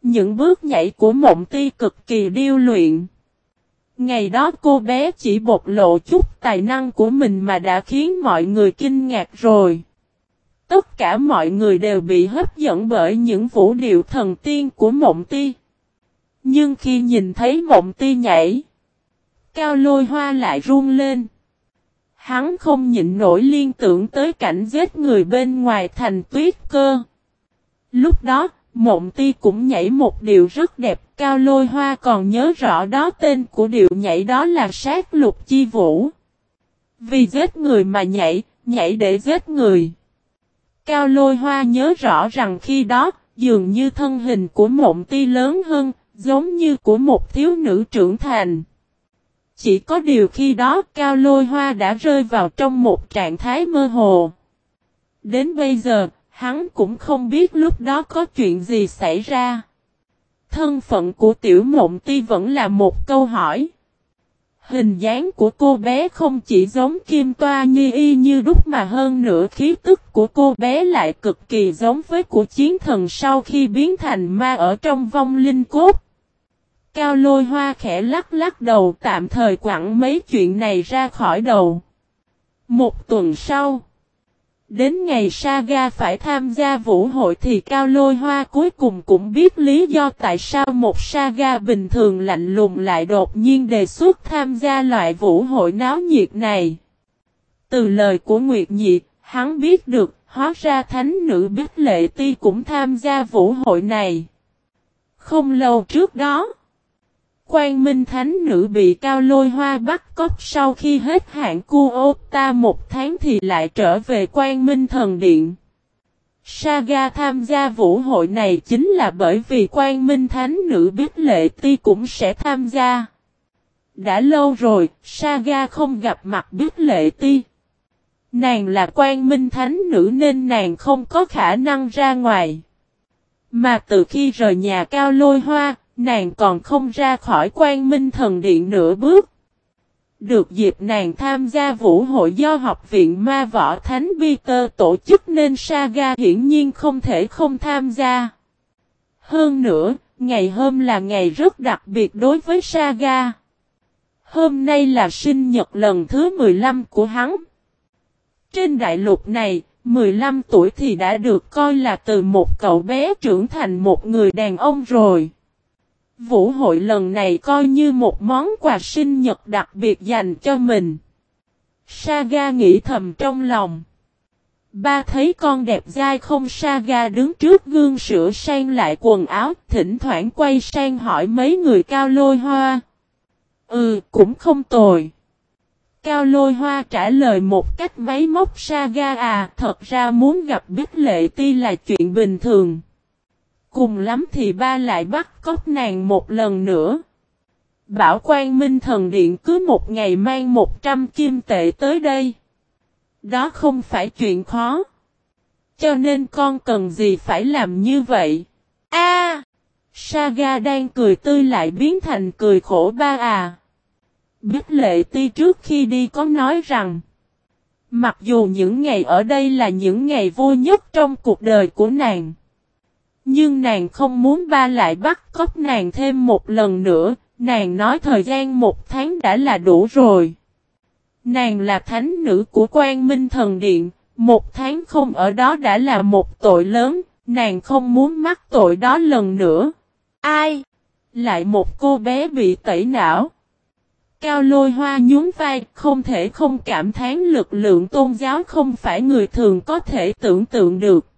Những bước nhảy của mộng ti cực kỳ điêu luyện. Ngày đó cô bé chỉ bộc lộ chút tài năng của mình mà đã khiến mọi người kinh ngạc rồi. Tất cả mọi người đều bị hấp dẫn bởi những vũ điệu thần tiên của mộng ti. Nhưng khi nhìn thấy mộng ti nhảy, cao lôi hoa lại run lên. Hắn không nhịn nổi liên tưởng tới cảnh giết người bên ngoài thành tuyết cơ. Lúc đó, mộng ti cũng nhảy một điệu rất đẹp, cao lôi hoa còn nhớ rõ đó tên của điệu nhảy đó là sát lục chi vũ. Vì giết người mà nhảy, nhảy để giết người. Cao lôi hoa nhớ rõ rằng khi đó, dường như thân hình của mộng ti lớn hơn, giống như của một thiếu nữ trưởng thành. Chỉ có điều khi đó Cao Lôi Hoa đã rơi vào trong một trạng thái mơ hồ. Đến bây giờ, hắn cũng không biết lúc đó có chuyện gì xảy ra. Thân phận của tiểu mộng ti vẫn là một câu hỏi. Hình dáng của cô bé không chỉ giống kim toa như y như đúc mà hơn nữa khí tức của cô bé lại cực kỳ giống với của chiến thần sau khi biến thành ma ở trong vong linh cốt. Cao lôi hoa khẽ lắc lắc đầu tạm thời quẳng mấy chuyện này ra khỏi đầu. Một tuần sau, đến ngày Saga phải tham gia vũ hội thì Cao lôi hoa cuối cùng cũng biết lý do tại sao một Saga bình thường lạnh lùng lại đột nhiên đề xuất tham gia loại vũ hội náo nhiệt này. Từ lời của Nguyệt Nhị, hắn biết được hóa ra thánh nữ Bích Lệ Ti cũng tham gia vũ hội này. Không lâu trước đó, Quan Minh Thánh Nữ bị Cao Lôi Hoa bắt cóc sau khi hết hạn cu ô ta một tháng thì lại trở về Quan Minh Thần Điện. Saga tham gia vũ hội này chính là bởi vì Quan Minh Thánh Nữ biết Lệ Ti cũng sẽ tham gia. Đã lâu rồi, Saga không gặp mặt biết Lệ Ti. Nàng là Quan Minh Thánh Nữ nên nàng không có khả năng ra ngoài. Mà từ khi rời nhà Cao Lôi Hoa, Nàng còn không ra khỏi quan minh thần điện nửa bước. Được dịp nàng tham gia vũ hội do học viện ma võ thánh Peter tổ chức nên Saga hiển nhiên không thể không tham gia. Hơn nữa, ngày hôm là ngày rất đặc biệt đối với Saga. Hôm nay là sinh nhật lần thứ 15 của hắn. Trên đại lục này, 15 tuổi thì đã được coi là từ một cậu bé trưởng thành một người đàn ông rồi. Vũ hội lần này coi như một món quà sinh nhật đặc biệt dành cho mình. Saga nghĩ thầm trong lòng. Ba thấy con đẹp dai không Saga đứng trước gương sửa sang lại quần áo, thỉnh thoảng quay sang hỏi mấy người cao lôi hoa. Ừ, cũng không tồi. Cao lôi hoa trả lời một cách máy móc Saga à, thật ra muốn gặp Bích Lệ Ti là chuyện bình thường. Cùng lắm thì ba lại bắt cóc nàng một lần nữa. Bảo quan minh thần điện cứ một ngày mang một trăm kim tệ tới đây. Đó không phải chuyện khó. Cho nên con cần gì phải làm như vậy? A, Saga đang cười tươi lại biến thành cười khổ ba à. Biết lệ ti trước khi đi có nói rằng. Mặc dù những ngày ở đây là những ngày vui nhất trong cuộc đời của nàng. Nhưng nàng không muốn ba lại bắt cóc nàng thêm một lần nữa, nàng nói thời gian một tháng đã là đủ rồi. Nàng là thánh nữ của quan minh thần điện, một tháng không ở đó đã là một tội lớn, nàng không muốn mắc tội đó lần nữa. Ai? Lại một cô bé bị tẩy não. Cao lôi hoa nhún vai, không thể không cảm thán lực lượng tôn giáo không phải người thường có thể tưởng tượng được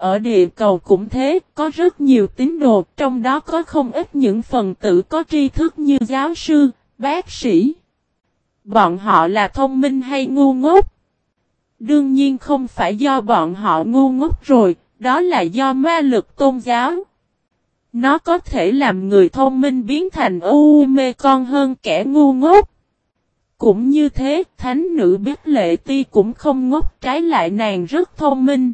ở địa cầu cũng thế, có rất nhiều tín đồ, trong đó có không ít những phần tử có tri thức như giáo sư, bác sĩ. Bọn họ là thông minh hay ngu ngốc? Đương nhiên không phải do bọn họ ngu ngốc rồi, đó là do ma lực tôn giáo. Nó có thể làm người thông minh biến thành u mê con hơn kẻ ngu ngốc. Cũng như thế, thánh nữ biết lệ ti cũng không ngốc trái lại nàng rất thông minh.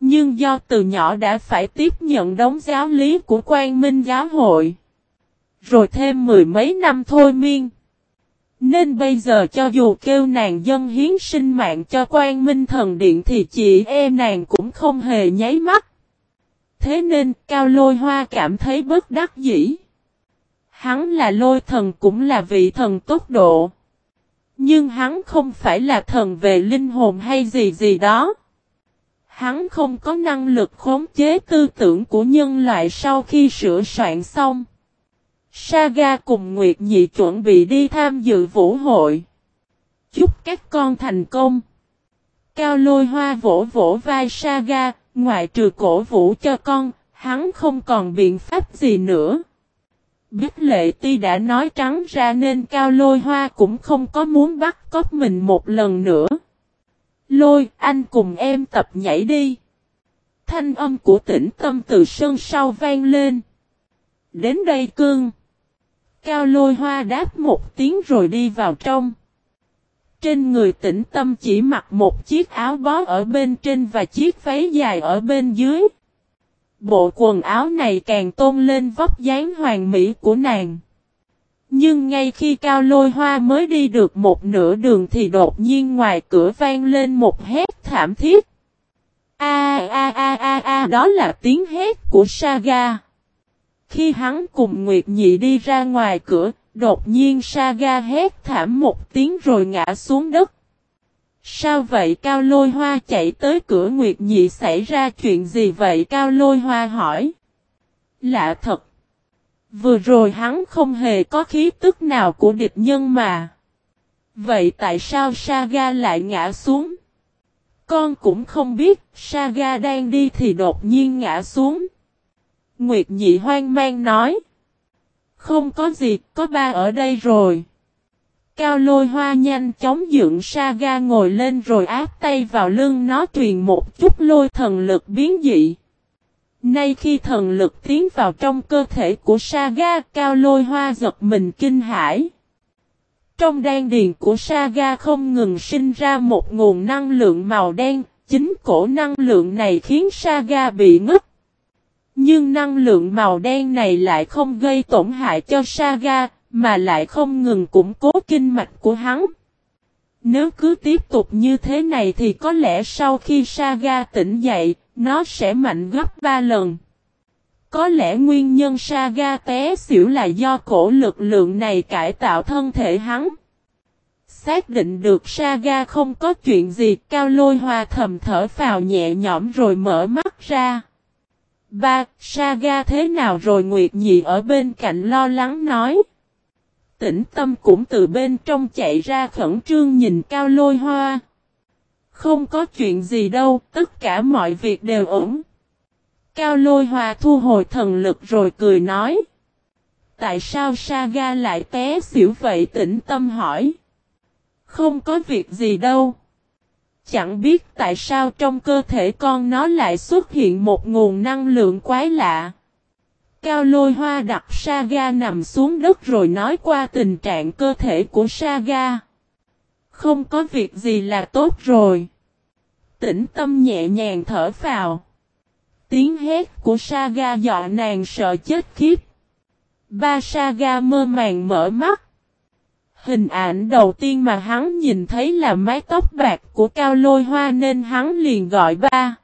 Nhưng do từ nhỏ đã phải tiếp nhận đống giáo lý của quan minh giáo hội. Rồi thêm mười mấy năm thôi miên. Nên bây giờ cho dù kêu nàng dân hiến sinh mạng cho quan minh thần điện thì chị em nàng cũng không hề nháy mắt. Thế nên, cao lôi hoa cảm thấy bất đắc dĩ. Hắn là lôi thần cũng là vị thần tốc độ. Nhưng hắn không phải là thần về linh hồn hay gì gì đó. Hắn không có năng lực khống chế tư tưởng của nhân loại sau khi sửa soạn xong. Saga cùng Nguyệt Nhị chuẩn bị đi tham dự vũ hội. Chúc các con thành công. Cao lôi hoa vỗ vỗ vai Saga, ngoại trừ cổ vũ cho con, hắn không còn biện pháp gì nữa. Bích lệ ti đã nói trắng ra nên cao lôi hoa cũng không có muốn bắt cóc mình một lần nữa. Lôi, anh cùng em tập nhảy đi. Thanh âm của tĩnh tâm từ sân sau vang lên. Đến đây cương. Cao lôi hoa đáp một tiếng rồi đi vào trong. Trên người tĩnh tâm chỉ mặc một chiếc áo bó ở bên trên và chiếc váy dài ở bên dưới. Bộ quần áo này càng tôn lên vóc dáng hoàng mỹ của nàng. Nhưng ngay khi cao lôi hoa mới đi được một nửa đường thì đột nhiên ngoài cửa vang lên một hét thảm thiết. A a a a a đó là tiếng hét của Saga. Khi hắn cùng Nguyệt Nhị đi ra ngoài cửa, đột nhiên Saga hét thảm một tiếng rồi ngã xuống đất. Sao vậy Cao Lôi Hoa chạy tới cửa Nguyệt Nhị xảy ra chuyện gì vậy Cao Lôi Hoa hỏi. Lạ thật. Vừa rồi hắn không hề có khí tức nào của địch nhân mà. Vậy tại sao Saga lại ngã xuống? Con cũng không biết, Saga đang đi thì đột nhiên ngã xuống. Nguyệt nhị hoang mang nói. Không có gì, có ba ở đây rồi. Cao lôi hoa nhanh chóng dựng Saga ngồi lên rồi áp tay vào lưng nó truyền một chút lôi thần lực biến dị. Nay khi thần lực tiến vào trong cơ thể của Saga, cao lôi hoa giật mình kinh hãi. Trong đan điền của Saga không ngừng sinh ra một nguồn năng lượng màu đen, chính cổ năng lượng này khiến Saga bị ngất. Nhưng năng lượng màu đen này lại không gây tổn hại cho Saga, mà lại không ngừng củng cố kinh mạch của hắn. Nếu cứ tiếp tục như thế này thì có lẽ sau khi Saga tỉnh dậy, nó sẽ mạnh gấp 3 lần. Có lẽ nguyên nhân Saga té xỉu là do cổ lực lượng này cải tạo thân thể hắn. Xác định được Saga không có chuyện gì, Cao Lôi Hoa thầm thở phào nhẹ nhõm rồi mở mắt ra. Ba, Saga thế nào rồi Nguyệt Nhị ở bên cạnh lo lắng nói. Tĩnh tâm cũng từ bên trong chạy ra khẩn trương nhìn Cao Lôi Hoa. Không có chuyện gì đâu, tất cả mọi việc đều ổn. Cao Lôi Hoa thu hồi thần lực rồi cười nói. Tại sao Saga lại té xỉu vậy tĩnh tâm hỏi. Không có việc gì đâu. Chẳng biết tại sao trong cơ thể con nó lại xuất hiện một nguồn năng lượng quái lạ. Cao lôi hoa đặt Saga nằm xuống đất rồi nói qua tình trạng cơ thể của Saga. Không có việc gì là tốt rồi. Tĩnh tâm nhẹ nhàng thở vào. Tiếng hét của Saga dọa nàng sợ chết khiếp. Ba Saga mơ màng mở mắt. Hình ảnh đầu tiên mà hắn nhìn thấy là mái tóc bạc của Cao Lôi Hoa nên hắn liền gọi ba.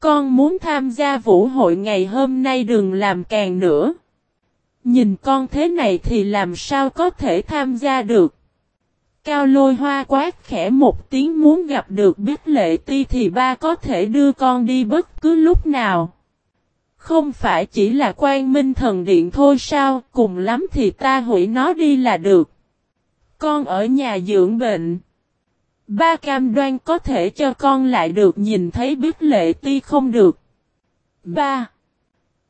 Con muốn tham gia vũ hội ngày hôm nay đừng làm càng nữa. Nhìn con thế này thì làm sao có thể tham gia được. Cao lôi hoa quát khẽ một tiếng muốn gặp được biết lệ ti thì ba có thể đưa con đi bất cứ lúc nào. Không phải chỉ là quan minh thần điện thôi sao, cùng lắm thì ta hủy nó đi là được. Con ở nhà dưỡng bệnh. Ba cam đoan có thể cho con lại được nhìn thấy biết lệ ti không được. Ba.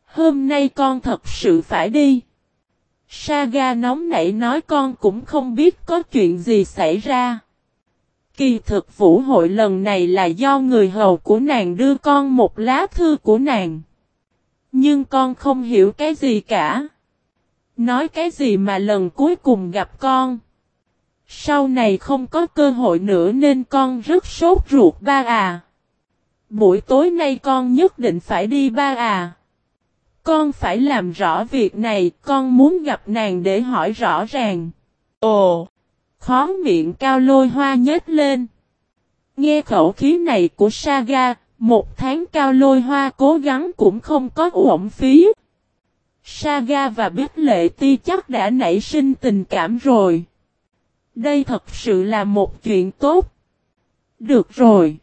Hôm nay con thật sự phải đi. Saga nóng nảy nói con cũng không biết có chuyện gì xảy ra. Kỳ thực vũ hội lần này là do người hầu của nàng đưa con một lá thư của nàng. Nhưng con không hiểu cái gì cả. Nói cái gì mà lần cuối cùng gặp con. Sau này không có cơ hội nữa nên con rất sốt ruột ba à. Buổi tối nay con nhất định phải đi ba à. Con phải làm rõ việc này, con muốn gặp nàng để hỏi rõ ràng. Ồ! Khó miệng cao lôi hoa nhếch lên. Nghe khẩu khí này của Saga, một tháng cao lôi hoa cố gắng cũng không có uổng phí. Saga và Bích Lệ Ti chắc đã nảy sinh tình cảm rồi. Đây thật sự là một chuyện tốt. Được rồi.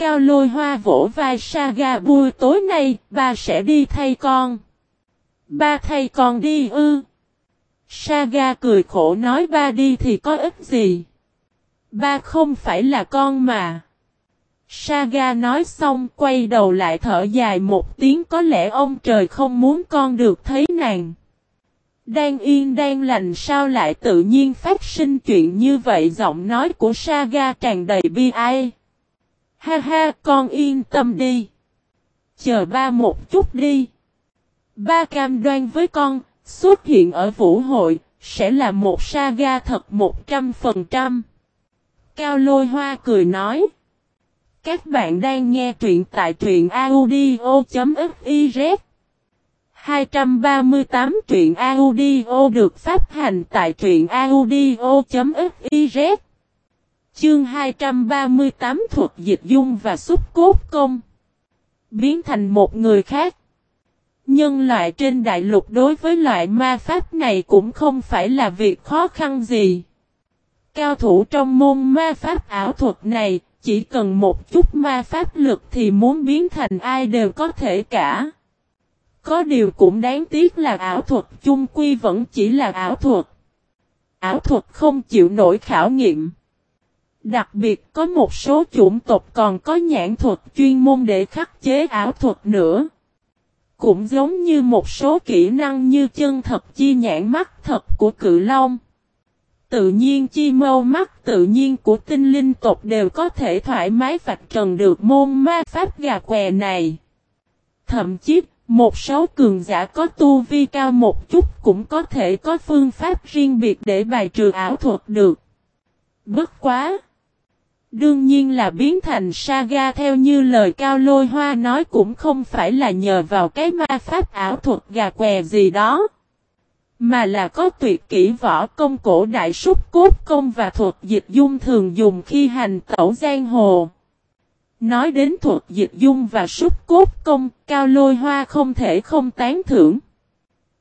Cao lôi hoa vỗ vai Saga bui tối nay, ba sẽ đi thay con. Ba thay con đi ư. Saga cười khổ nói ba đi thì có ích gì. Ba không phải là con mà. Saga nói xong quay đầu lại thở dài một tiếng có lẽ ông trời không muốn con được thấy nàng. Đang yên đang lành sao lại tự nhiên phát sinh chuyện như vậy giọng nói của Saga tràn đầy bi ai. Ha ha con yên tâm đi. Chờ ba một chút đi. Ba cam đoan với con, xuất hiện ở vũ hội, sẽ là một saga thật một trăm phần trăm. Cao lôi hoa cười nói. Các bạn đang nghe truyện tại truyện audio.fiz 238 truyện audio được phát hành tại truyện audio.fiz Chương 238 thuật dịch dung và xúc cốt công Biến thành một người khác Nhân loại trên đại lục đối với loại ma pháp này cũng không phải là việc khó khăn gì Cao thủ trong môn ma pháp ảo thuật này, chỉ cần một chút ma pháp lực thì muốn biến thành ai đều có thể cả. Có điều cũng đáng tiếc là ảo thuật chung quy vẫn chỉ là ảo thuật. Ảo thuật không chịu nổi khảo nghiệm. Đặc biệt có một số chủng tộc còn có nhãn thuật chuyên môn để khắc chế ảo thuật nữa. Cũng giống như một số kỹ năng như chân thật chi nhãn mắt thật của cự long. Tự nhiên chi mâu mắt tự nhiên của tinh linh tộc đều có thể thoải mái vạch trần được môn ma pháp gà què này. Thậm chí, một số cường giả có tu vi cao một chút cũng có thể có phương pháp riêng biệt để bài trừ ảo thuật được. Bất quá! Đương nhiên là biến thành saga theo như lời cao lôi hoa nói cũng không phải là nhờ vào cái ma pháp ảo thuật gà què gì đó. Mà là có tuyệt kỹ võ công cổ đại súc cốt công và thuật dịch dung thường dùng khi hành tẩu giang hồ. Nói đến thuật dịch dung và súc cốt công, Cao Lôi Hoa không thể không tán thưởng.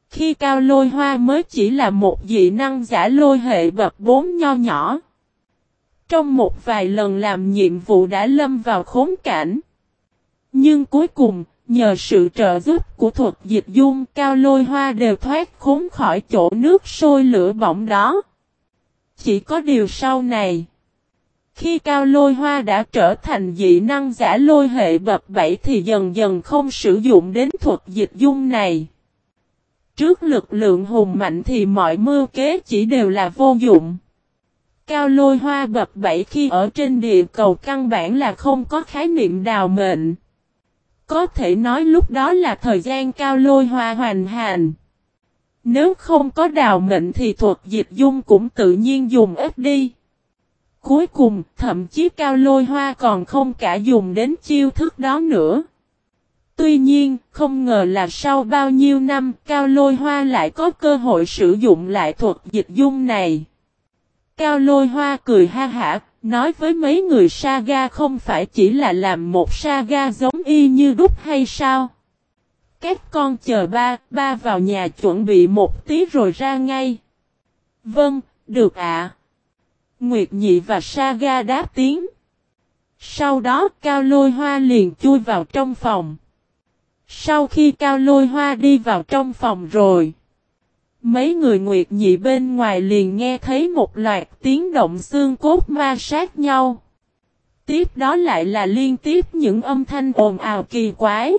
Khi Cao Lôi Hoa mới chỉ là một dị năng giả lôi hệ bậc bốn nho nhỏ. Trong một vài lần làm nhiệm vụ đã lâm vào khốn cảnh. Nhưng cuối cùng, Nhờ sự trợ giúp của thuật dịch dung cao lôi hoa đều thoát khốn khỏi chỗ nước sôi lửa bỏng đó. Chỉ có điều sau này. Khi cao lôi hoa đã trở thành dị năng giả lôi hệ bập bảy thì dần dần không sử dụng đến thuật dịch dung này. Trước lực lượng hùng mạnh thì mọi mưu kế chỉ đều là vô dụng. Cao lôi hoa bập bẫy khi ở trên địa cầu căn bản là không có khái niệm đào mệnh. Có thể nói lúc đó là thời gian cao lôi hoa hoàn hành. Nếu không có đào mệnh thì thuật dịch dung cũng tự nhiên dùng ít đi. Cuối cùng, thậm chí cao lôi hoa còn không cả dùng đến chiêu thức đó nữa. Tuy nhiên, không ngờ là sau bao nhiêu năm cao lôi hoa lại có cơ hội sử dụng lại thuật dịch dung này. Cao lôi hoa cười ha hả, Nói với mấy người saga không phải chỉ là làm một saga giống y như đúc hay sao? Các con chờ ba, ba vào nhà chuẩn bị một tí rồi ra ngay. Vâng, được ạ. Nguyệt Nhị và Saga đáp tiếng. Sau đó Cao Lôi Hoa liền chui vào trong phòng. Sau khi Cao Lôi Hoa đi vào trong phòng rồi. Mấy người nguyệt nhị bên ngoài liền nghe thấy một loạt tiếng động xương cốt ma sát nhau. Tiếp đó lại là liên tiếp những âm thanh ồn ào kỳ quái.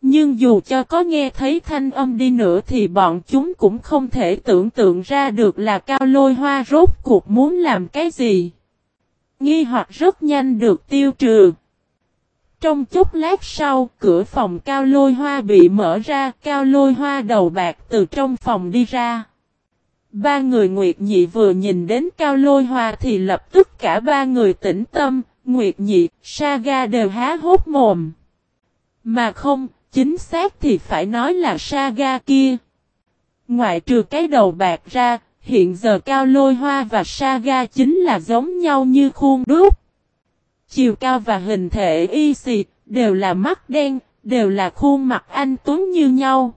Nhưng dù cho có nghe thấy thanh âm đi nữa thì bọn chúng cũng không thể tưởng tượng ra được là cao lôi hoa rốt cuộc muốn làm cái gì. Nghi hoặc rất nhanh được tiêu trừ. Trong chút lát sau, cửa phòng cao lôi hoa bị mở ra, cao lôi hoa đầu bạc từ trong phòng đi ra. Ba người Nguyệt Nhị vừa nhìn đến cao lôi hoa thì lập tức cả ba người tĩnh tâm, Nguyệt Nhị, Saga đều há hốt mồm. Mà không, chính xác thì phải nói là Saga kia. Ngoại trừ cái đầu bạc ra, hiện giờ cao lôi hoa và Saga chính là giống nhau như khuôn đúc. Chiều cao và hình thể y xì, đều là mắt đen, đều là khuôn mặt anh tuấn như nhau.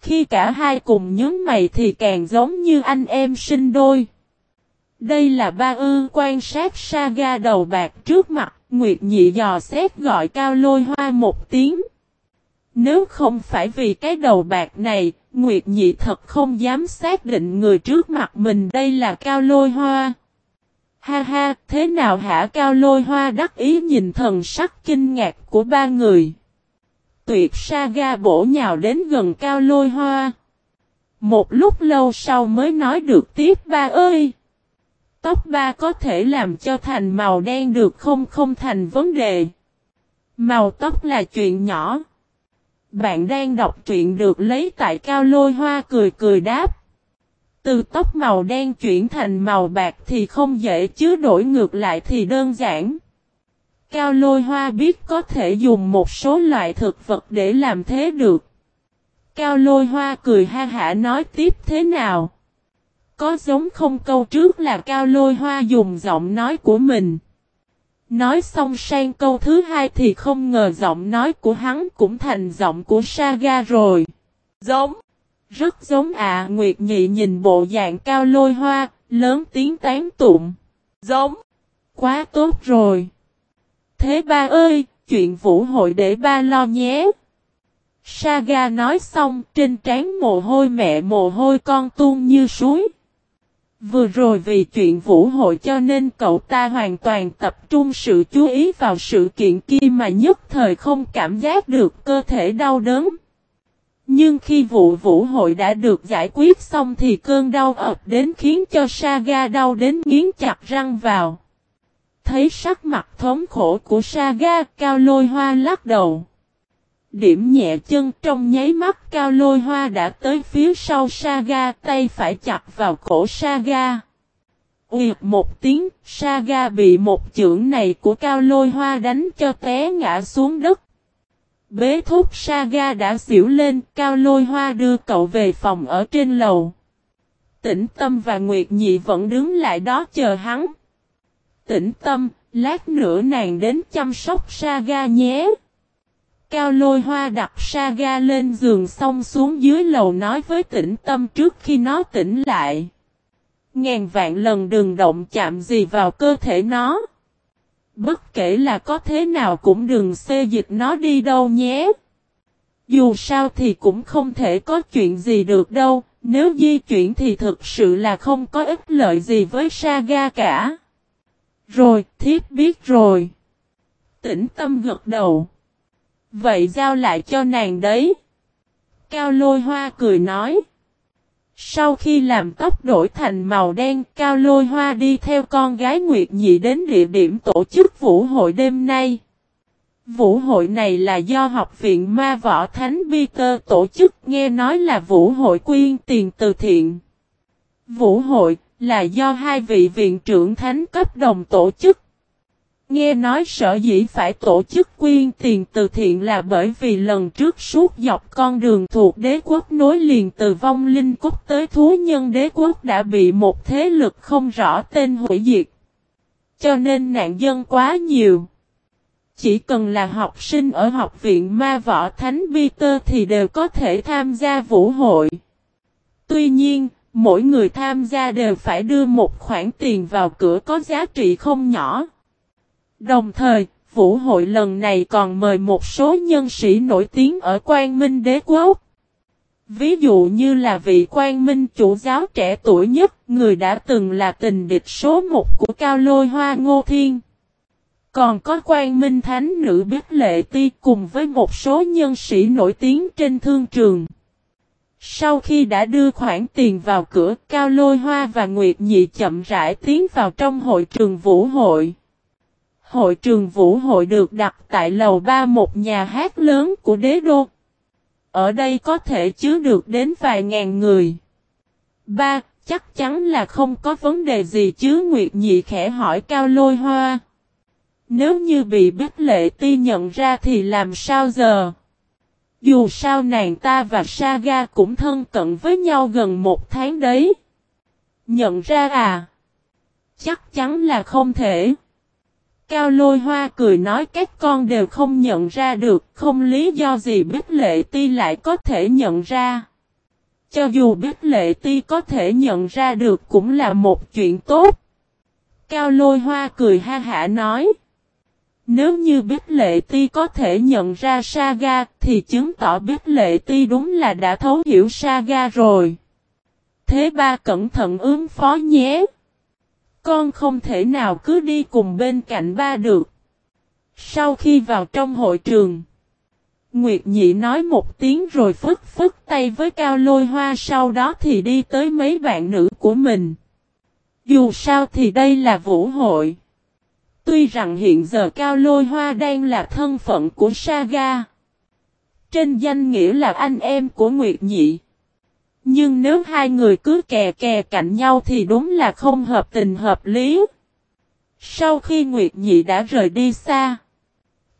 Khi cả hai cùng nhướng mày thì càng giống như anh em sinh đôi. Đây là ba ư quan sát saga đầu bạc trước mặt, Nguyệt Nhị dò xét gọi cao lôi hoa một tiếng. Nếu không phải vì cái đầu bạc này, Nguyệt Nhị thật không dám xác định người trước mặt mình đây là cao lôi hoa. Ha ha, thế nào hả cao lôi hoa đắc ý nhìn thần sắc kinh ngạc của ba người. Tuyệt Saga bổ nhào đến gần cao lôi hoa. Một lúc lâu sau mới nói được tiếp ba ơi. Tóc ba có thể làm cho thành màu đen được không không thành vấn đề. Màu tóc là chuyện nhỏ. Bạn đang đọc truyện được lấy tại cao lôi hoa cười cười đáp. Từ tóc màu đen chuyển thành màu bạc thì không dễ, chứ đổi ngược lại thì đơn giản. Cao lôi hoa biết có thể dùng một số loại thực vật để làm thế được. Cao lôi hoa cười ha hả nói tiếp thế nào. Có giống không câu trước là cao lôi hoa dùng giọng nói của mình. Nói xong sang câu thứ hai thì không ngờ giọng nói của hắn cũng thành giọng của Saga rồi. Giống. Rất giống à Nguyệt Nhị nhìn bộ dạng cao lôi hoa, lớn tiếng tán tụng. Giống. Quá tốt rồi. Thế ba ơi, chuyện vũ hội để ba lo nhé. Saga nói xong, trên trán mồ hôi mẹ mồ hôi con tuôn như suối. Vừa rồi vì chuyện vũ hội cho nên cậu ta hoàn toàn tập trung sự chú ý vào sự kiện kia mà nhất thời không cảm giác được cơ thể đau đớn. Nhưng khi vụ vũ hội đã được giải quyết xong thì cơn đau ập đến khiến cho Saga đau đến nghiến chặt răng vào. Thấy sắc mặt thống khổ của Saga, Cao Lôi Hoa lắc đầu. Điểm nhẹ chân trong nháy mắt Cao Lôi Hoa đã tới phía sau Saga, tay phải chặt vào cổ Saga. Uyệt một tiếng, Saga bị một chưởng này của Cao Lôi Hoa đánh cho té ngã xuống đất. Bế thúc Saga đã xỉu lên, Cao Lôi Hoa đưa cậu về phòng ở trên lầu. Tĩnh Tâm và Nguyệt Nhị vẫn đứng lại đó chờ hắn. Tĩnh Tâm, lát nữa nàng đến chăm sóc Saga nhé. Cao Lôi Hoa đặt Saga lên giường xong xuống dưới lầu nói với Tĩnh Tâm trước khi nó tỉnh lại. Ngàn vạn lần đừng động chạm gì vào cơ thể nó. Bất kể là có thế nào cũng đừng xê dịch nó đi đâu nhé. Dù sao thì cũng không thể có chuyện gì được đâu, nếu di chuyển thì thực sự là không có ích lợi gì với Saga cả. Rồi, thiếp biết rồi. Tĩnh tâm gật đầu. Vậy giao lại cho nàng đấy. Cao lôi hoa cười nói. Sau khi làm tóc đổi thành màu đen, Cao Lôi Hoa đi theo con gái Nguyệt Nhị đến địa điểm tổ chức vũ hội đêm nay. Vũ hội này là do Học viện Ma Võ Thánh Peter tổ chức nghe nói là vũ hội quyên tiền từ thiện. Vũ hội là do hai vị viện trưởng thánh cấp đồng tổ chức. Nghe nói sở dĩ phải tổ chức quyên tiền từ thiện là bởi vì lần trước suốt dọc con đường thuộc đế quốc nối liền từ vong linh cốt tới thú nhân đế quốc đã bị một thế lực không rõ tên hủy diệt. Cho nên nạn dân quá nhiều. Chỉ cần là học sinh ở học viện ma võ thánh Peter thì đều có thể tham gia vũ hội. Tuy nhiên, mỗi người tham gia đều phải đưa một khoản tiền vào cửa có giá trị không nhỏ. Đồng thời, vũ hội lần này còn mời một số nhân sĩ nổi tiếng ở Quang Minh Đế Quốc. Ví dụ như là vị quan minh chủ giáo trẻ tuổi nhất, người đã từng là tình địch số một của Cao Lôi Hoa Ngô Thiên. Còn có quan minh thánh nữ biết Lệ Ti cùng với một số nhân sĩ nổi tiếng trên thương trường. Sau khi đã đưa khoản tiền vào cửa, Cao Lôi Hoa và Nguyệt Nhị chậm rãi tiến vào trong hội trường vũ hội. Hội trường vũ hội được đặt tại lầu 3 một nhà hát lớn của đế đô. Ở đây có thể chứa được đến vài ngàn người. Ba, chắc chắn là không có vấn đề gì chứ Nguyệt Nhị khẽ hỏi Cao Lôi Hoa. Nếu như bị Bích Lệ Ti nhận ra thì làm sao giờ? Dù sao nàng ta và Saga cũng thân cận với nhau gần một tháng đấy. Nhận ra à? Chắc chắn là không thể. Cao lôi hoa cười nói các con đều không nhận ra được, không lý do gì Bích Lệ Ti lại có thể nhận ra. Cho dù Bích Lệ Ti có thể nhận ra được cũng là một chuyện tốt. Cao lôi hoa cười ha hả nói. Nếu như Bích Lệ Ti có thể nhận ra Saga thì chứng tỏ Bích Lệ Ti đúng là đã thấu hiểu Saga rồi. Thế ba cẩn thận ứng phó nhé. Con không thể nào cứ đi cùng bên cạnh ba được. Sau khi vào trong hội trường, Nguyệt Nhị nói một tiếng rồi phức phức tay với Cao Lôi Hoa sau đó thì đi tới mấy bạn nữ của mình. Dù sao thì đây là vũ hội. Tuy rằng hiện giờ Cao Lôi Hoa đang là thân phận của Saga. Trên danh nghĩa là anh em của Nguyệt Nhị. Nhưng nếu hai người cứ kè kè cạnh nhau thì đúng là không hợp tình hợp lý. Sau khi Nguyệt Nhị đã rời đi xa,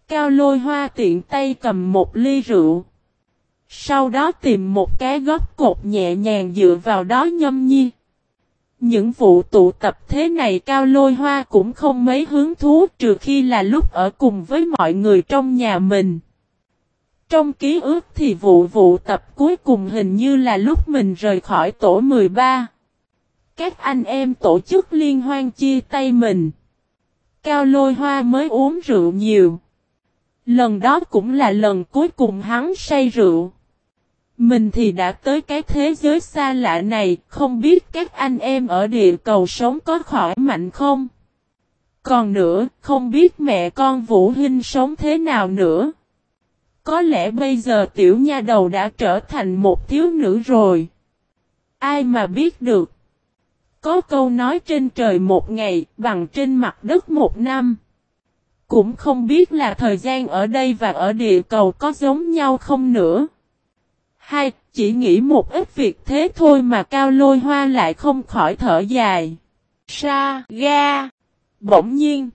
Cao Lôi Hoa tiện tay cầm một ly rượu. Sau đó tìm một cái góc cột nhẹ nhàng dựa vào đó nhâm nhi. Những vụ tụ tập thế này Cao Lôi Hoa cũng không mấy hứng thú trừ khi là lúc ở cùng với mọi người trong nhà mình. Trong ký ức thì vụ vụ tập cuối cùng hình như là lúc mình rời khỏi tổ 13. Các anh em tổ chức liên hoan chia tay mình. Cao lôi hoa mới uống rượu nhiều. Lần đó cũng là lần cuối cùng hắn say rượu. Mình thì đã tới cái thế giới xa lạ này, không biết các anh em ở địa cầu sống có khỏi mạnh không? Còn nữa, không biết mẹ con Vũ Hinh sống thế nào nữa? Có lẽ bây giờ tiểu nha đầu đã trở thành một thiếu nữ rồi. Ai mà biết được. Có câu nói trên trời một ngày, bằng trên mặt đất một năm. Cũng không biết là thời gian ở đây và ở địa cầu có giống nhau không nữa. Hai, chỉ nghĩ một ít việc thế thôi mà cao lôi hoa lại không khỏi thở dài. Sa, ga. Bỗng nhiên.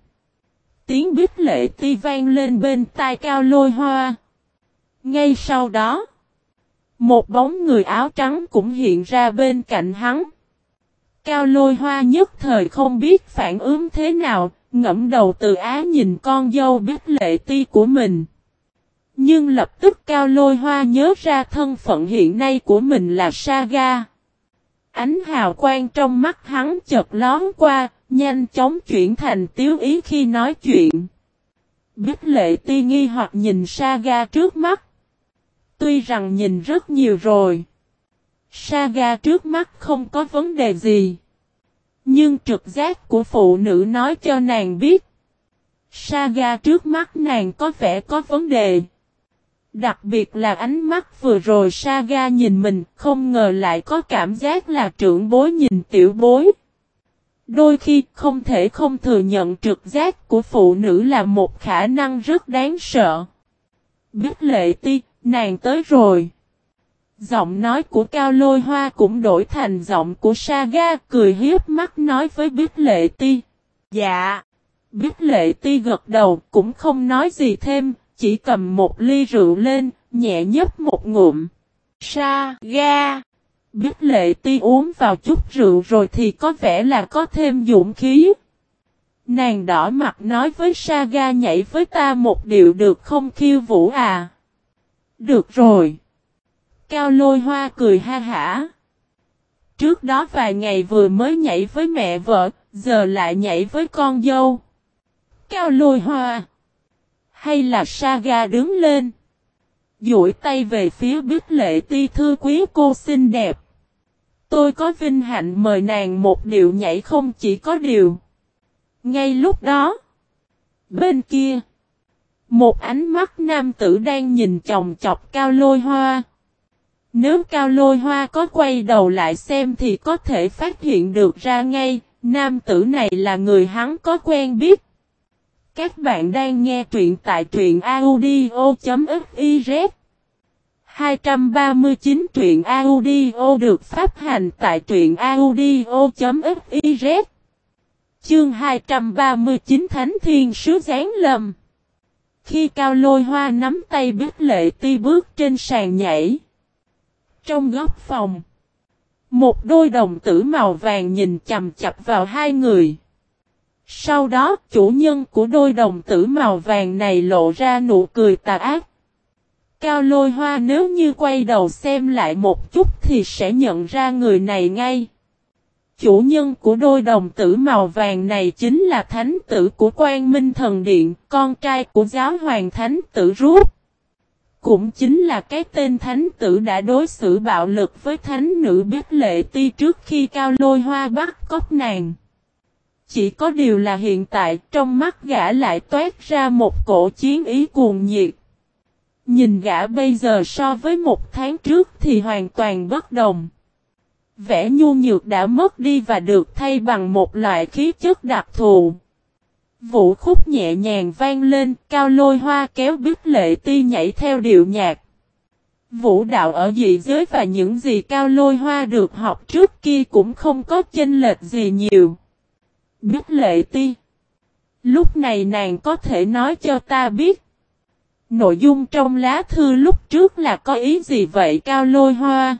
Tiếng bích lệ ti vang lên bên tai cao lôi hoa. Ngay sau đó, một bóng người áo trắng cũng hiện ra bên cạnh hắn. Cao lôi hoa nhất thời không biết phản ứng thế nào, ngẫm đầu từ á nhìn con dâu biết lệ ti của mình. Nhưng lập tức cao lôi hoa nhớ ra thân phận hiện nay của mình là Saga. Ánh hào quang trong mắt hắn chợt lón qua, nhanh chóng chuyển thành tiếu ý khi nói chuyện. Biết lệ ti nghi hoặc nhìn Saga trước mắt. Tuy rằng nhìn rất nhiều rồi. Saga trước mắt không có vấn đề gì. Nhưng trực giác của phụ nữ nói cho nàng biết. Saga trước mắt nàng có vẻ có vấn đề. Đặc biệt là ánh mắt vừa rồi Saga nhìn mình không ngờ lại có cảm giác là trưởng bối nhìn tiểu bối. Đôi khi không thể không thừa nhận trực giác của phụ nữ là một khả năng rất đáng sợ. Biết lệ ti, Nàng tới rồi. Giọng nói của Cao Lôi Hoa cũng đổi thành giọng của Saga cười hiếp mắt nói với Bích Lệ Ti. Dạ. Bích Lệ Ti gật đầu cũng không nói gì thêm, chỉ cầm một ly rượu lên, nhẹ nhấp một ngụm. Saga. Bích Lệ Ti uống vào chút rượu rồi thì có vẻ là có thêm dũng khí. Nàng đỏ mặt nói với Saga nhảy với ta một điệu được không khiêu vũ à. Được rồi. Cao lôi hoa cười ha hả. Trước đó vài ngày vừa mới nhảy với mẹ vợ, giờ lại nhảy với con dâu. Cao lôi hoa. Hay là Saga đứng lên. duỗi tay về phía biết lệ ti thư quý cô xinh đẹp. Tôi có vinh hạnh mời nàng một điệu nhảy không chỉ có điều. Ngay lúc đó, bên kia, một ánh mắt nam tử đang nhìn chồng chọc cao lôi hoa. Nếu cao lôi hoa có quay đầu lại xem thì có thể phát hiện được ra ngay, nam tử này là người hắn có quen biết. Các bạn đang nghe truyện tại truyện audio.fiz 239 truyện audio được phát hành tại truyện audio.fiz Chương 239 Thánh Thiên Sứ Giáng Lâm khi Cao Lôi Hoa nắm tay biết lệ ti bước trên sàn nhảy. Trong góc phòng, Một đôi đồng tử màu vàng nhìn chầm chập vào hai người. Sau đó, chủ nhân của đôi đồng tử màu vàng này lộ ra nụ cười tà ác. Cao lôi hoa nếu như quay đầu xem lại một chút thì sẽ nhận ra người này ngay. Chủ nhân của đôi đồng tử màu vàng này chính là thánh tử của quan minh thần điện, con trai của giáo hoàng thánh tử rút. Cũng chính là cái tên thánh tử đã đối xử bạo lực với thánh nữ biết lệ ti trước khi cao lôi hoa bắt cóc nàng. Chỉ có điều là hiện tại trong mắt gã lại toát ra một cổ chiến ý cuồng nhiệt. Nhìn gã bây giờ so với một tháng trước thì hoàn toàn bất đồng. Vẻ nhu nhược đã mất đi và được thay bằng một loại khí chất đặc thù. Vũ khúc nhẹ nhàng vang lên, cao lôi hoa kéo bích lệ ti nhảy theo điệu nhạc. Vũ đạo ở dị giới và những gì cao lôi hoa được học trước kia cũng không có chênh lệch gì nhiều. Bích lệ ti. Lúc này nàng có thể nói cho ta biết Nội dung trong lá thư lúc trước là có ý gì vậy cao lôi hoa?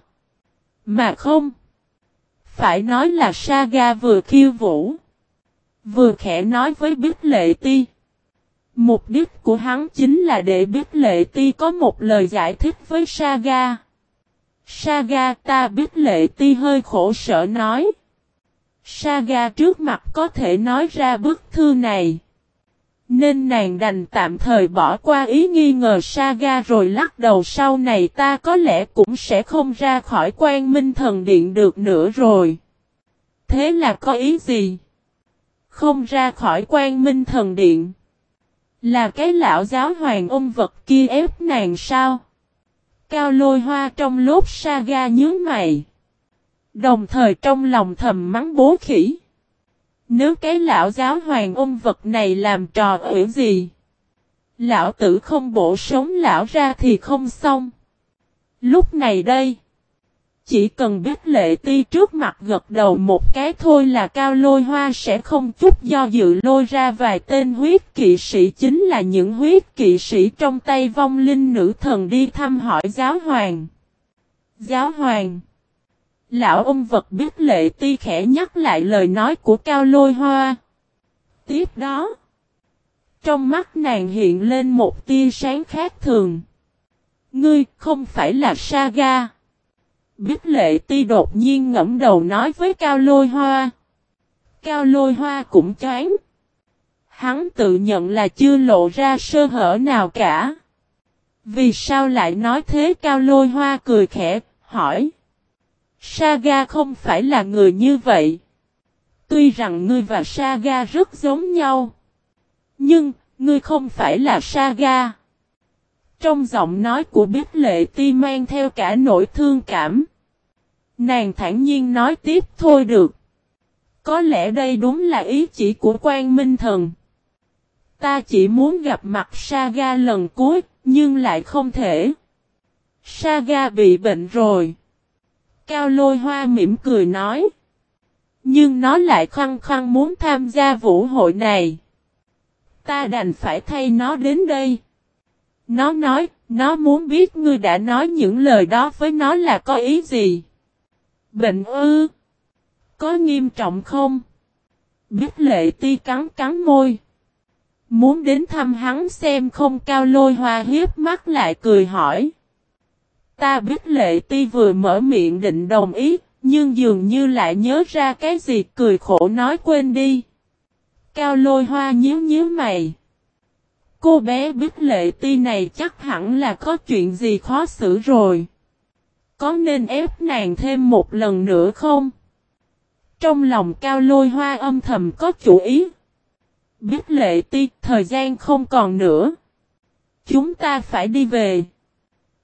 Mà không. Phải nói là Saga vừa khiêu vũ. Vừa khẽ nói với Bích Lệ Ti. Mục đích của hắn chính là để Bích Lệ Ti có một lời giải thích với Saga. Saga, ta Bích Lệ Ti hơi khổ sở nói. Saga trước mặt có thể nói ra bức thư này. Nên nàng đành tạm thời bỏ qua ý nghi ngờ Saga rồi lắc đầu sau này ta có lẽ cũng sẽ không ra khỏi quan minh thần điện được nữa rồi. Thế là có ý gì? Không ra khỏi quan minh thần điện. Là cái lão giáo hoàng ôm vật kia ép nàng sao? Cao lôi hoa trong lốt Saga nhớ mày. Đồng thời trong lòng thầm mắng bố khỉ. Nếu cái lão giáo hoàng ôm vật này làm trò ủi gì? Lão tử không bổ sống lão ra thì không xong. Lúc này đây, chỉ cần biết lệ ti trước mặt gật đầu một cái thôi là cao lôi hoa sẽ không chút do dự lôi ra vài tên huyết kỵ sĩ chính là những huyết kỵ sĩ trong tay vong linh nữ thần đi thăm hỏi giáo hoàng. Giáo hoàng Lão ông vật biết lệ ti khẽ nhắc lại lời nói của cao lôi hoa. Tiếp đó, trong mắt nàng hiện lên một tia sáng khác thường. Ngươi không phải là Saga. Biết lệ ti đột nhiên ngẫm đầu nói với cao lôi hoa. Cao lôi hoa cũng chán. Hắn tự nhận là chưa lộ ra sơ hở nào cả. Vì sao lại nói thế cao lôi hoa cười khẽ, hỏi. Saga không phải là người như vậy. Tuy rằng ngươi và Saga rất giống nhau. Nhưng, ngươi không phải là Saga. Trong giọng nói của Biết Lệ Ti mang theo cả nỗi thương cảm. Nàng thản nhiên nói tiếp thôi được. Có lẽ đây đúng là ý chỉ của quan minh thần. Ta chỉ muốn gặp mặt Saga lần cuối, nhưng lại không thể. Saga bị bệnh rồi. Cao lôi hoa mỉm cười nói. Nhưng nó lại khăng khăng muốn tham gia vũ hội này. Ta đành phải thay nó đến đây. Nó nói, nó muốn biết ngươi đã nói những lời đó với nó là có ý gì. Bệnh ư? Có nghiêm trọng không? Biết lệ ti cắn cắn môi. Muốn đến thăm hắn xem không cao lôi hoa hiếp mắt lại cười hỏi. Ta biết lệ ti vừa mở miệng định đồng ý, nhưng dường như lại nhớ ra cái gì cười khổ nói quên đi. Cao lôi hoa nhíu nhíu mày. Cô bé biết lệ ti này chắc hẳn là có chuyện gì khó xử rồi. Có nên ép nàng thêm một lần nữa không? Trong lòng cao lôi hoa âm thầm có chủ ý. Biết lệ ti, thời gian không còn nữa. Chúng ta phải đi về.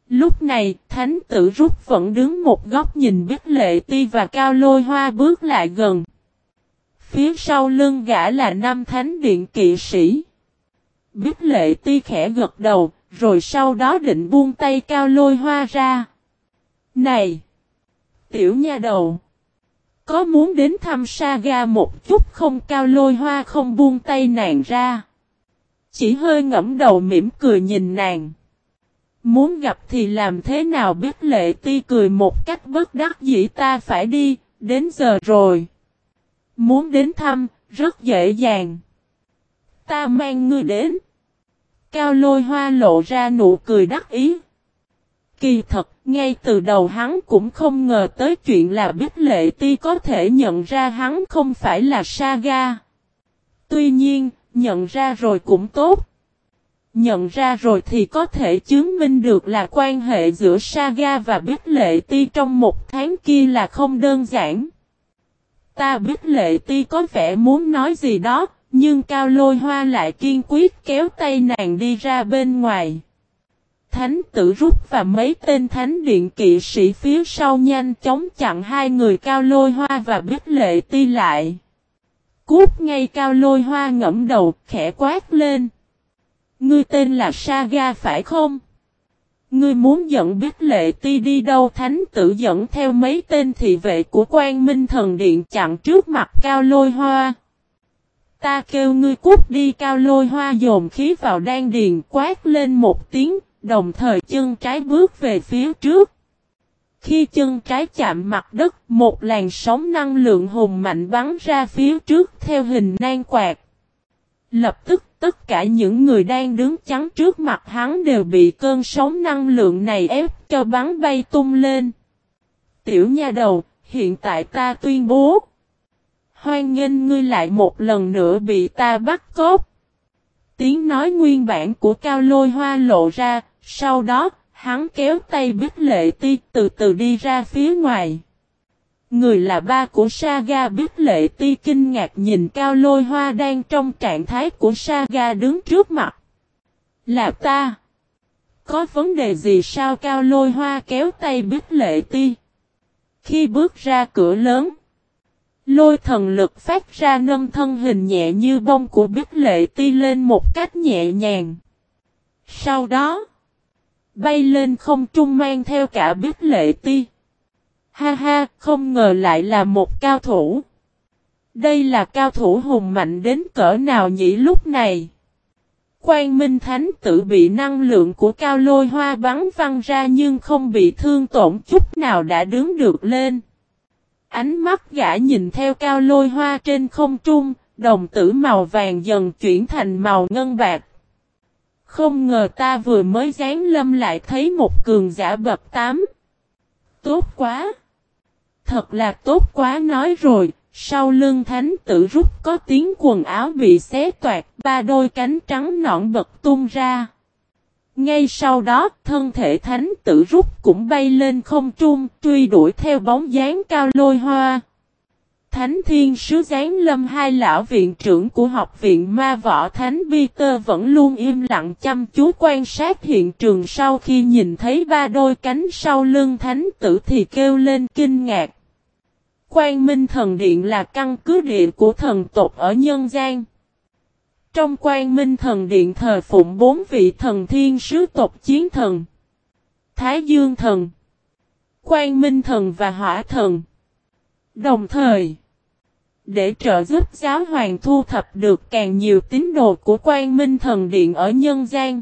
Lúc này, thánh tử rút vẫn đứng một góc nhìn biết lệ ti và cao lôi hoa bước lại gần. Phía sau lưng gã là năm thánh điện kỵ sĩ. Biết lệ ti khẽ gật đầu, rồi sau đó định buông tay cao lôi hoa ra. Này! Tiểu nha đầu! Có muốn đến thăm Saga một chút không cao lôi hoa không buông tay nàng ra. Chỉ hơi ngẫm đầu mỉm cười nhìn nàng. Muốn gặp thì làm thế nào biết lệ ti cười một cách bất đắc dĩ ta phải đi, đến giờ rồi. Muốn đến thăm, rất dễ dàng. Ta mang ngươi đến. Cao lôi hoa lộ ra nụ cười đắc ý. Kỳ thật, ngay từ đầu hắn cũng không ngờ tới chuyện là biết lệ ti có thể nhận ra hắn không phải là Saga. Tuy nhiên, nhận ra rồi cũng tốt. Nhận ra rồi thì có thể chứng minh được là quan hệ giữa Saga và Bích lệ ti trong một tháng kia là không đơn giản. Ta Bích lệ ti có vẻ muốn nói gì đó, nhưng cao lôi hoa lại kiên quyết kéo tay nàng đi ra bên ngoài. Thánh tử rút và mấy tên thánh điện kỵ sĩ phía sau nhanh chóng chặn hai người cao lôi hoa và Bích lệ ti lại. Cút ngay cao lôi hoa ngẫm đầu khẽ quát lên. Ngươi tên là Saga phải không? Ngươi muốn dẫn biết lệ ti đi đâu thánh tử dẫn theo mấy tên thị vệ của quan minh thần điện chặn trước mặt cao lôi hoa. Ta kêu ngươi cút đi cao lôi hoa dồn khí vào đan điền quát lên một tiếng, đồng thời chân trái bước về phía trước. Khi chân trái chạm mặt đất, một làn sóng năng lượng hùng mạnh bắn ra phía trước theo hình nan quạt. Lập tức tất cả những người đang đứng chắn trước mặt hắn đều bị cơn sóng năng lượng này ép cho bắn bay tung lên. Tiểu nha đầu, hiện tại ta tuyên bố. Hoan nghênh ngươi lại một lần nữa bị ta bắt cốt. Tiếng nói nguyên bản của cao lôi hoa lộ ra, sau đó, hắn kéo tay biết lệ ti từ từ đi ra phía ngoài. Người là ba của Saga biết lệ ti kinh ngạc nhìn cao lôi hoa đang trong trạng thái của Saga đứng trước mặt. Là ta. Có vấn đề gì sao cao lôi hoa kéo tay biết lệ ti. Khi bước ra cửa lớn. Lôi thần lực phát ra nâng thân hình nhẹ như bông của biết lệ ti lên một cách nhẹ nhàng. Sau đó. Bay lên không trung mang theo cả biết lệ ti. Ha ha, không ngờ lại là một cao thủ. Đây là cao thủ hùng mạnh đến cỡ nào nhỉ lúc này? Quang Minh Thánh tử bị năng lượng của cao lôi hoa bắn văng ra nhưng không bị thương tổn chút nào đã đứng được lên. Ánh mắt gã nhìn theo cao lôi hoa trên không trung, đồng tử màu vàng dần chuyển thành màu ngân bạc. Không ngờ ta vừa mới dán lâm lại thấy một cường giả bập tám. Tốt quá! Thật là tốt quá nói rồi, sau lưng thánh tử rút có tiếng quần áo bị xé toạc, ba đôi cánh trắng nõn bật tung ra. Ngay sau đó, thân thể thánh tử rút cũng bay lên không trung, truy đuổi theo bóng dáng cao lôi hoa. Thánh thiên sứ giáng lâm hai lão viện trưởng của học viện ma võ Thánh Peter vẫn luôn im lặng chăm chú quan sát hiện trường sau khi nhìn thấy ba đôi cánh sau lưng thánh tử thì kêu lên kinh ngạc. Quang Minh Thần Điện là căn cứ địa của thần tộc ở nhân gian. Trong Quang Minh Thần Điện thờ phụng bốn vị thần thiên sứ tộc chiến thần. Thái Dương Thần, Quang Minh Thần và Hỏa Thần. Đồng thời, để trợ giúp giáo hoàng thu thập được càng nhiều tín đồ của Quang Minh Thần Điện ở nhân gian.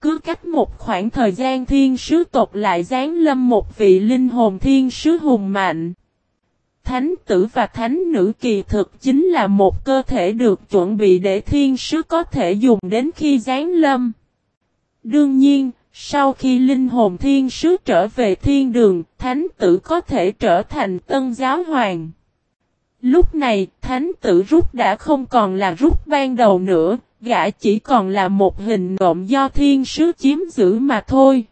Cứ cách một khoảng thời gian thiên sứ tộc lại giáng lâm một vị linh hồn thiên sứ hùng mạnh. Thánh tử và thánh nữ kỳ thực chính là một cơ thể được chuẩn bị để thiên sứ có thể dùng đến khi giáng lâm. Đương nhiên, sau khi linh hồn thiên sứ trở về thiên đường, thánh tử có thể trở thành tân giáo hoàng. Lúc này, thánh tử rút đã không còn là rút ban đầu nữa, gã chỉ còn là một hình nộm do thiên sứ chiếm giữ mà thôi.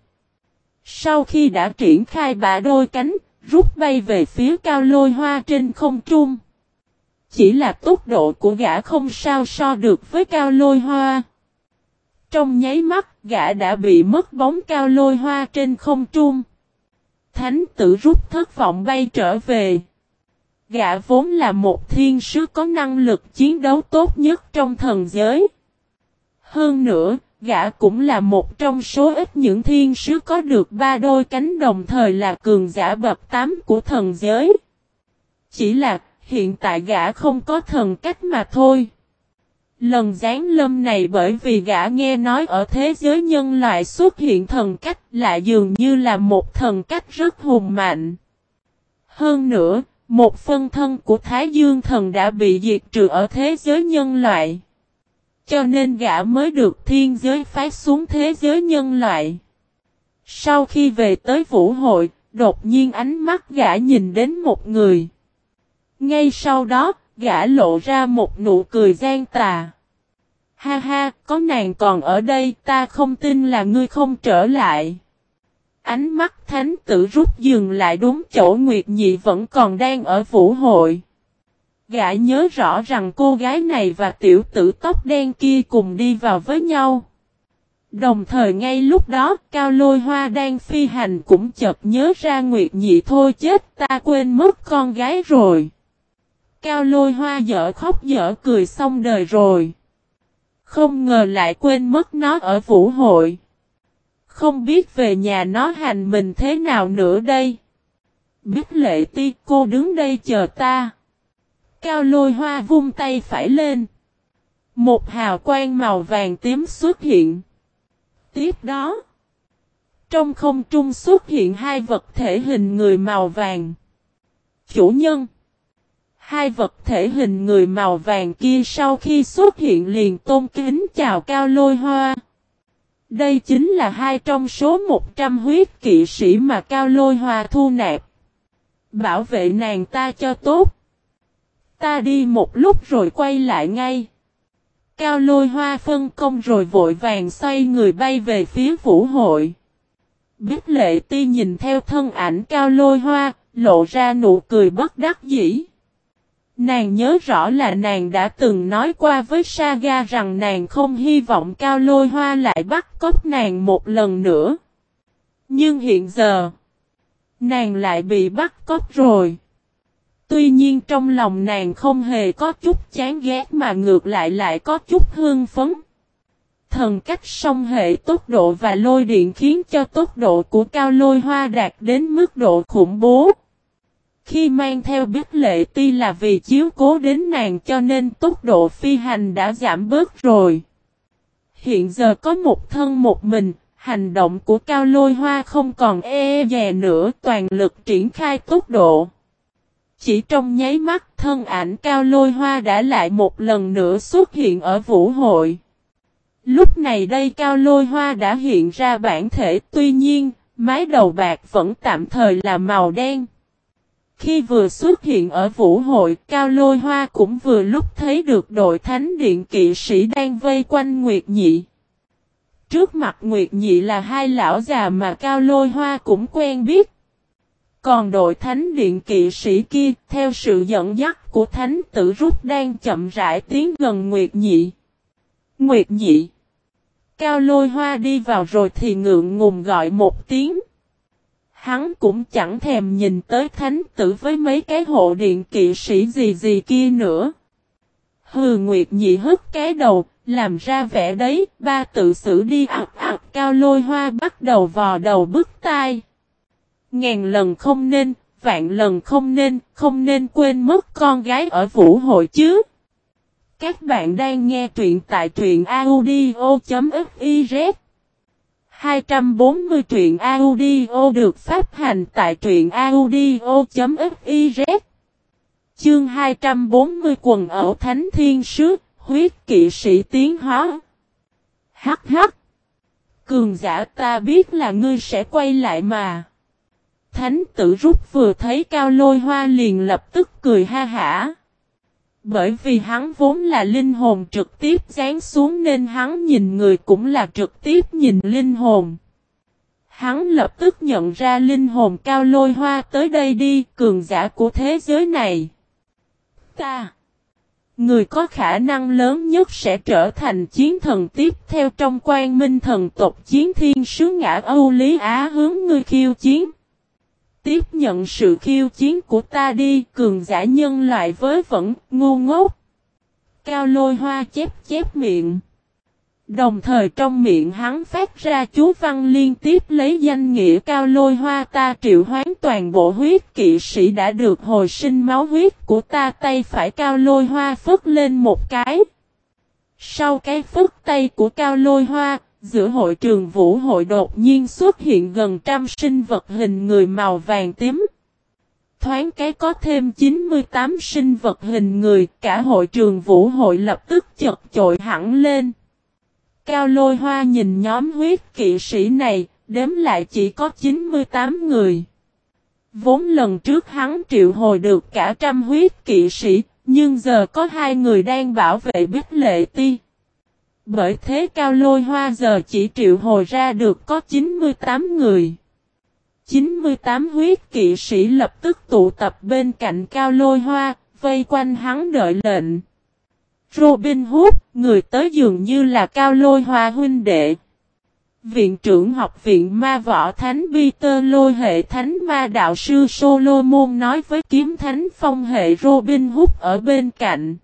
Sau khi đã triển khai bả đôi cánh, rút bay về phía cao lôi hoa trên không trung. Chỉ là tốc độ của gã không sao so được với cao lôi hoa. Trong nháy mắt, gã đã bị mất bóng cao lôi hoa trên không trung. Thánh tử rút thất vọng bay trở về. Gã vốn là một thiên sứ có năng lực chiến đấu tốt nhất trong thần giới. Hơn nữa, gã cũng là một trong số ít những thiên sứ có được ba đôi cánh đồng thời là cường giả bậc tám của thần giới. Chỉ là, hiện tại gã không có thần cách mà thôi. Lần giáng lâm này bởi vì gã nghe nói ở thế giới nhân loại xuất hiện thần cách lại dường như là một thần cách rất hùng mạnh. Hơn nữa, một phân thân của Thái Dương thần đã bị diệt trừ ở thế giới nhân loại. Cho nên gã mới được thiên giới phái xuống thế giới nhân loại. Sau khi về tới vũ hội, đột nhiên ánh mắt gã nhìn đến một người. Ngay sau đó, gã lộ ra một nụ cười gian tà. Ha ha, có nàng còn ở đây, ta không tin là ngươi không trở lại. Ánh mắt thánh tử rút dừng lại đúng chỗ Nguyệt Nhị vẫn còn đang ở vũ hội. Gã nhớ rõ rằng cô gái này và tiểu tử tóc đen kia cùng đi vào với nhau. Đồng thời ngay lúc đó, Cao Lôi Hoa đang phi hành cũng chợt nhớ ra Nguyệt Nhị thôi chết ta quên mất con gái rồi. Cao Lôi Hoa dở khóc dở cười xong đời rồi. Không ngờ lại quên mất nó ở vũ hội. Không biết về nhà nó hành mình thế nào nữa đây. Biết lệ ti cô đứng đây chờ ta. Cao lôi hoa vung tay phải lên. Một hào quang màu vàng tím xuất hiện. Tiếp đó. Trong không trung xuất hiện hai vật thể hình người màu vàng. Chủ nhân. Hai vật thể hình người màu vàng kia sau khi xuất hiện liền tôn kính chào cao lôi hoa. Đây chính là hai trong số 100 huyết kỵ sĩ mà cao lôi hoa thu nạp. Bảo vệ nàng ta cho tốt. Ta đi một lúc rồi quay lại ngay. Cao lôi hoa phân công rồi vội vàng xoay người bay về phía vũ hội. Biết lệ ti nhìn theo thân ảnh cao lôi hoa, lộ ra nụ cười bất đắc dĩ. Nàng nhớ rõ là nàng đã từng nói qua với Saga rằng nàng không hy vọng cao lôi hoa lại bắt cóc nàng một lần nữa. Nhưng hiện giờ, nàng lại bị bắt cóc rồi. Tuy nhiên trong lòng nàng không hề có chút chán ghét mà ngược lại lại có chút hương phấn. Thần cách song hệ tốc độ và lôi điện khiến cho tốc độ của cao lôi hoa đạt đến mức độ khủng bố. Khi mang theo biết lệ ti là vì chiếu cố đến nàng cho nên tốc độ phi hành đã giảm bớt rồi. Hiện giờ có một thân một mình, hành động của cao lôi hoa không còn e, e dè nữa toàn lực triển khai tốc độ. Chỉ trong nháy mắt thân ảnh cao lôi hoa đã lại một lần nữa xuất hiện ở vũ hội. Lúc này đây cao lôi hoa đã hiện ra bản thể tuy nhiên, mái đầu bạc vẫn tạm thời là màu đen. Khi vừa xuất hiện ở vũ hội, Cao Lôi Hoa cũng vừa lúc thấy được đội thánh điện kỵ sĩ đang vây quanh Nguyệt Nhị. Trước mặt Nguyệt Nhị là hai lão già mà Cao Lôi Hoa cũng quen biết. Còn đội thánh điện kỵ sĩ kia, theo sự dẫn dắt của thánh tử rút đang chậm rãi tiến gần Nguyệt Nhị. Nguyệt Nhị. Cao Lôi Hoa đi vào rồi thì ngượng ngùng gọi một tiếng. Hắn cũng chẳng thèm nhìn tới thánh tử với mấy cái hộ điện kỵ sĩ gì gì kia nữa. Hừ Nguyệt nhị hất cái đầu, làm ra vẻ đấy, ba tự xử đi ạc ạc cao lôi hoa bắt đầu vò đầu bức tai. Ngàn lần không nên, vạn lần không nên, không nên quên mất con gái ở vũ hội chứ. Các bạn đang nghe truyện tại truyện audio.fiz 240 truyện audio được phát hành tại truyện audio.fiz Chương 240 quần ẩu Thánh Thiên Sứ, huyết kỵ sĩ tiến hóa. Hắc hắc. Cường giả ta biết là ngươi sẽ quay lại mà. Thánh tử rút vừa thấy cao lôi hoa liền lập tức cười ha hả. Bởi vì hắn vốn là linh hồn trực tiếp dán xuống nên hắn nhìn người cũng là trực tiếp nhìn linh hồn. Hắn lập tức nhận ra linh hồn cao lôi hoa tới đây đi, cường giả của thế giới này. Ta! Người có khả năng lớn nhất sẽ trở thành chiến thần tiếp theo trong quan minh thần tộc chiến thiên sứ ngã Âu Lý Á hướng ngươi khiêu chiến. Tiếp nhận sự khiêu chiến của ta đi, cường giả nhân loại với vẫn ngu ngốc. Cao lôi hoa chép chép miệng. Đồng thời trong miệng hắn phát ra chú văn liên tiếp lấy danh nghĩa cao lôi hoa ta triệu hoán toàn bộ huyết kỵ sĩ đã được hồi sinh máu huyết của ta tay phải cao lôi hoa phất lên một cái. Sau cái phức tay của cao lôi hoa, giữa hội trường vũ hội đột nhiên xuất hiện gần trăm sinh vật hình người màu vàng tím. Thoáng cái có thêm 98 sinh vật hình người, cả hội trường vũ hội lập tức chật chội hẳn lên. Cao lôi hoa nhìn nhóm huyết kỵ sĩ này, đếm lại chỉ có 98 người. Vốn lần trước hắn triệu hồi được cả trăm huyết kỵ sĩ, nhưng giờ có hai người đang bảo vệ bích lệ ti. Bởi thế cao lôi hoa giờ chỉ triệu hồi ra được có 98 người. 98 huyết kỵ sĩ lập tức tụ tập bên cạnh cao lôi hoa, vây quanh hắn đợi lệnh. Robin Hood, người tới dường như là cao lôi hoa huynh đệ. Viện trưởng học viện ma võ thánh Peter lôi hệ thánh ma đạo sư Solomon nói với kiếm thánh phong hệ Robin Hood ở bên cạnh.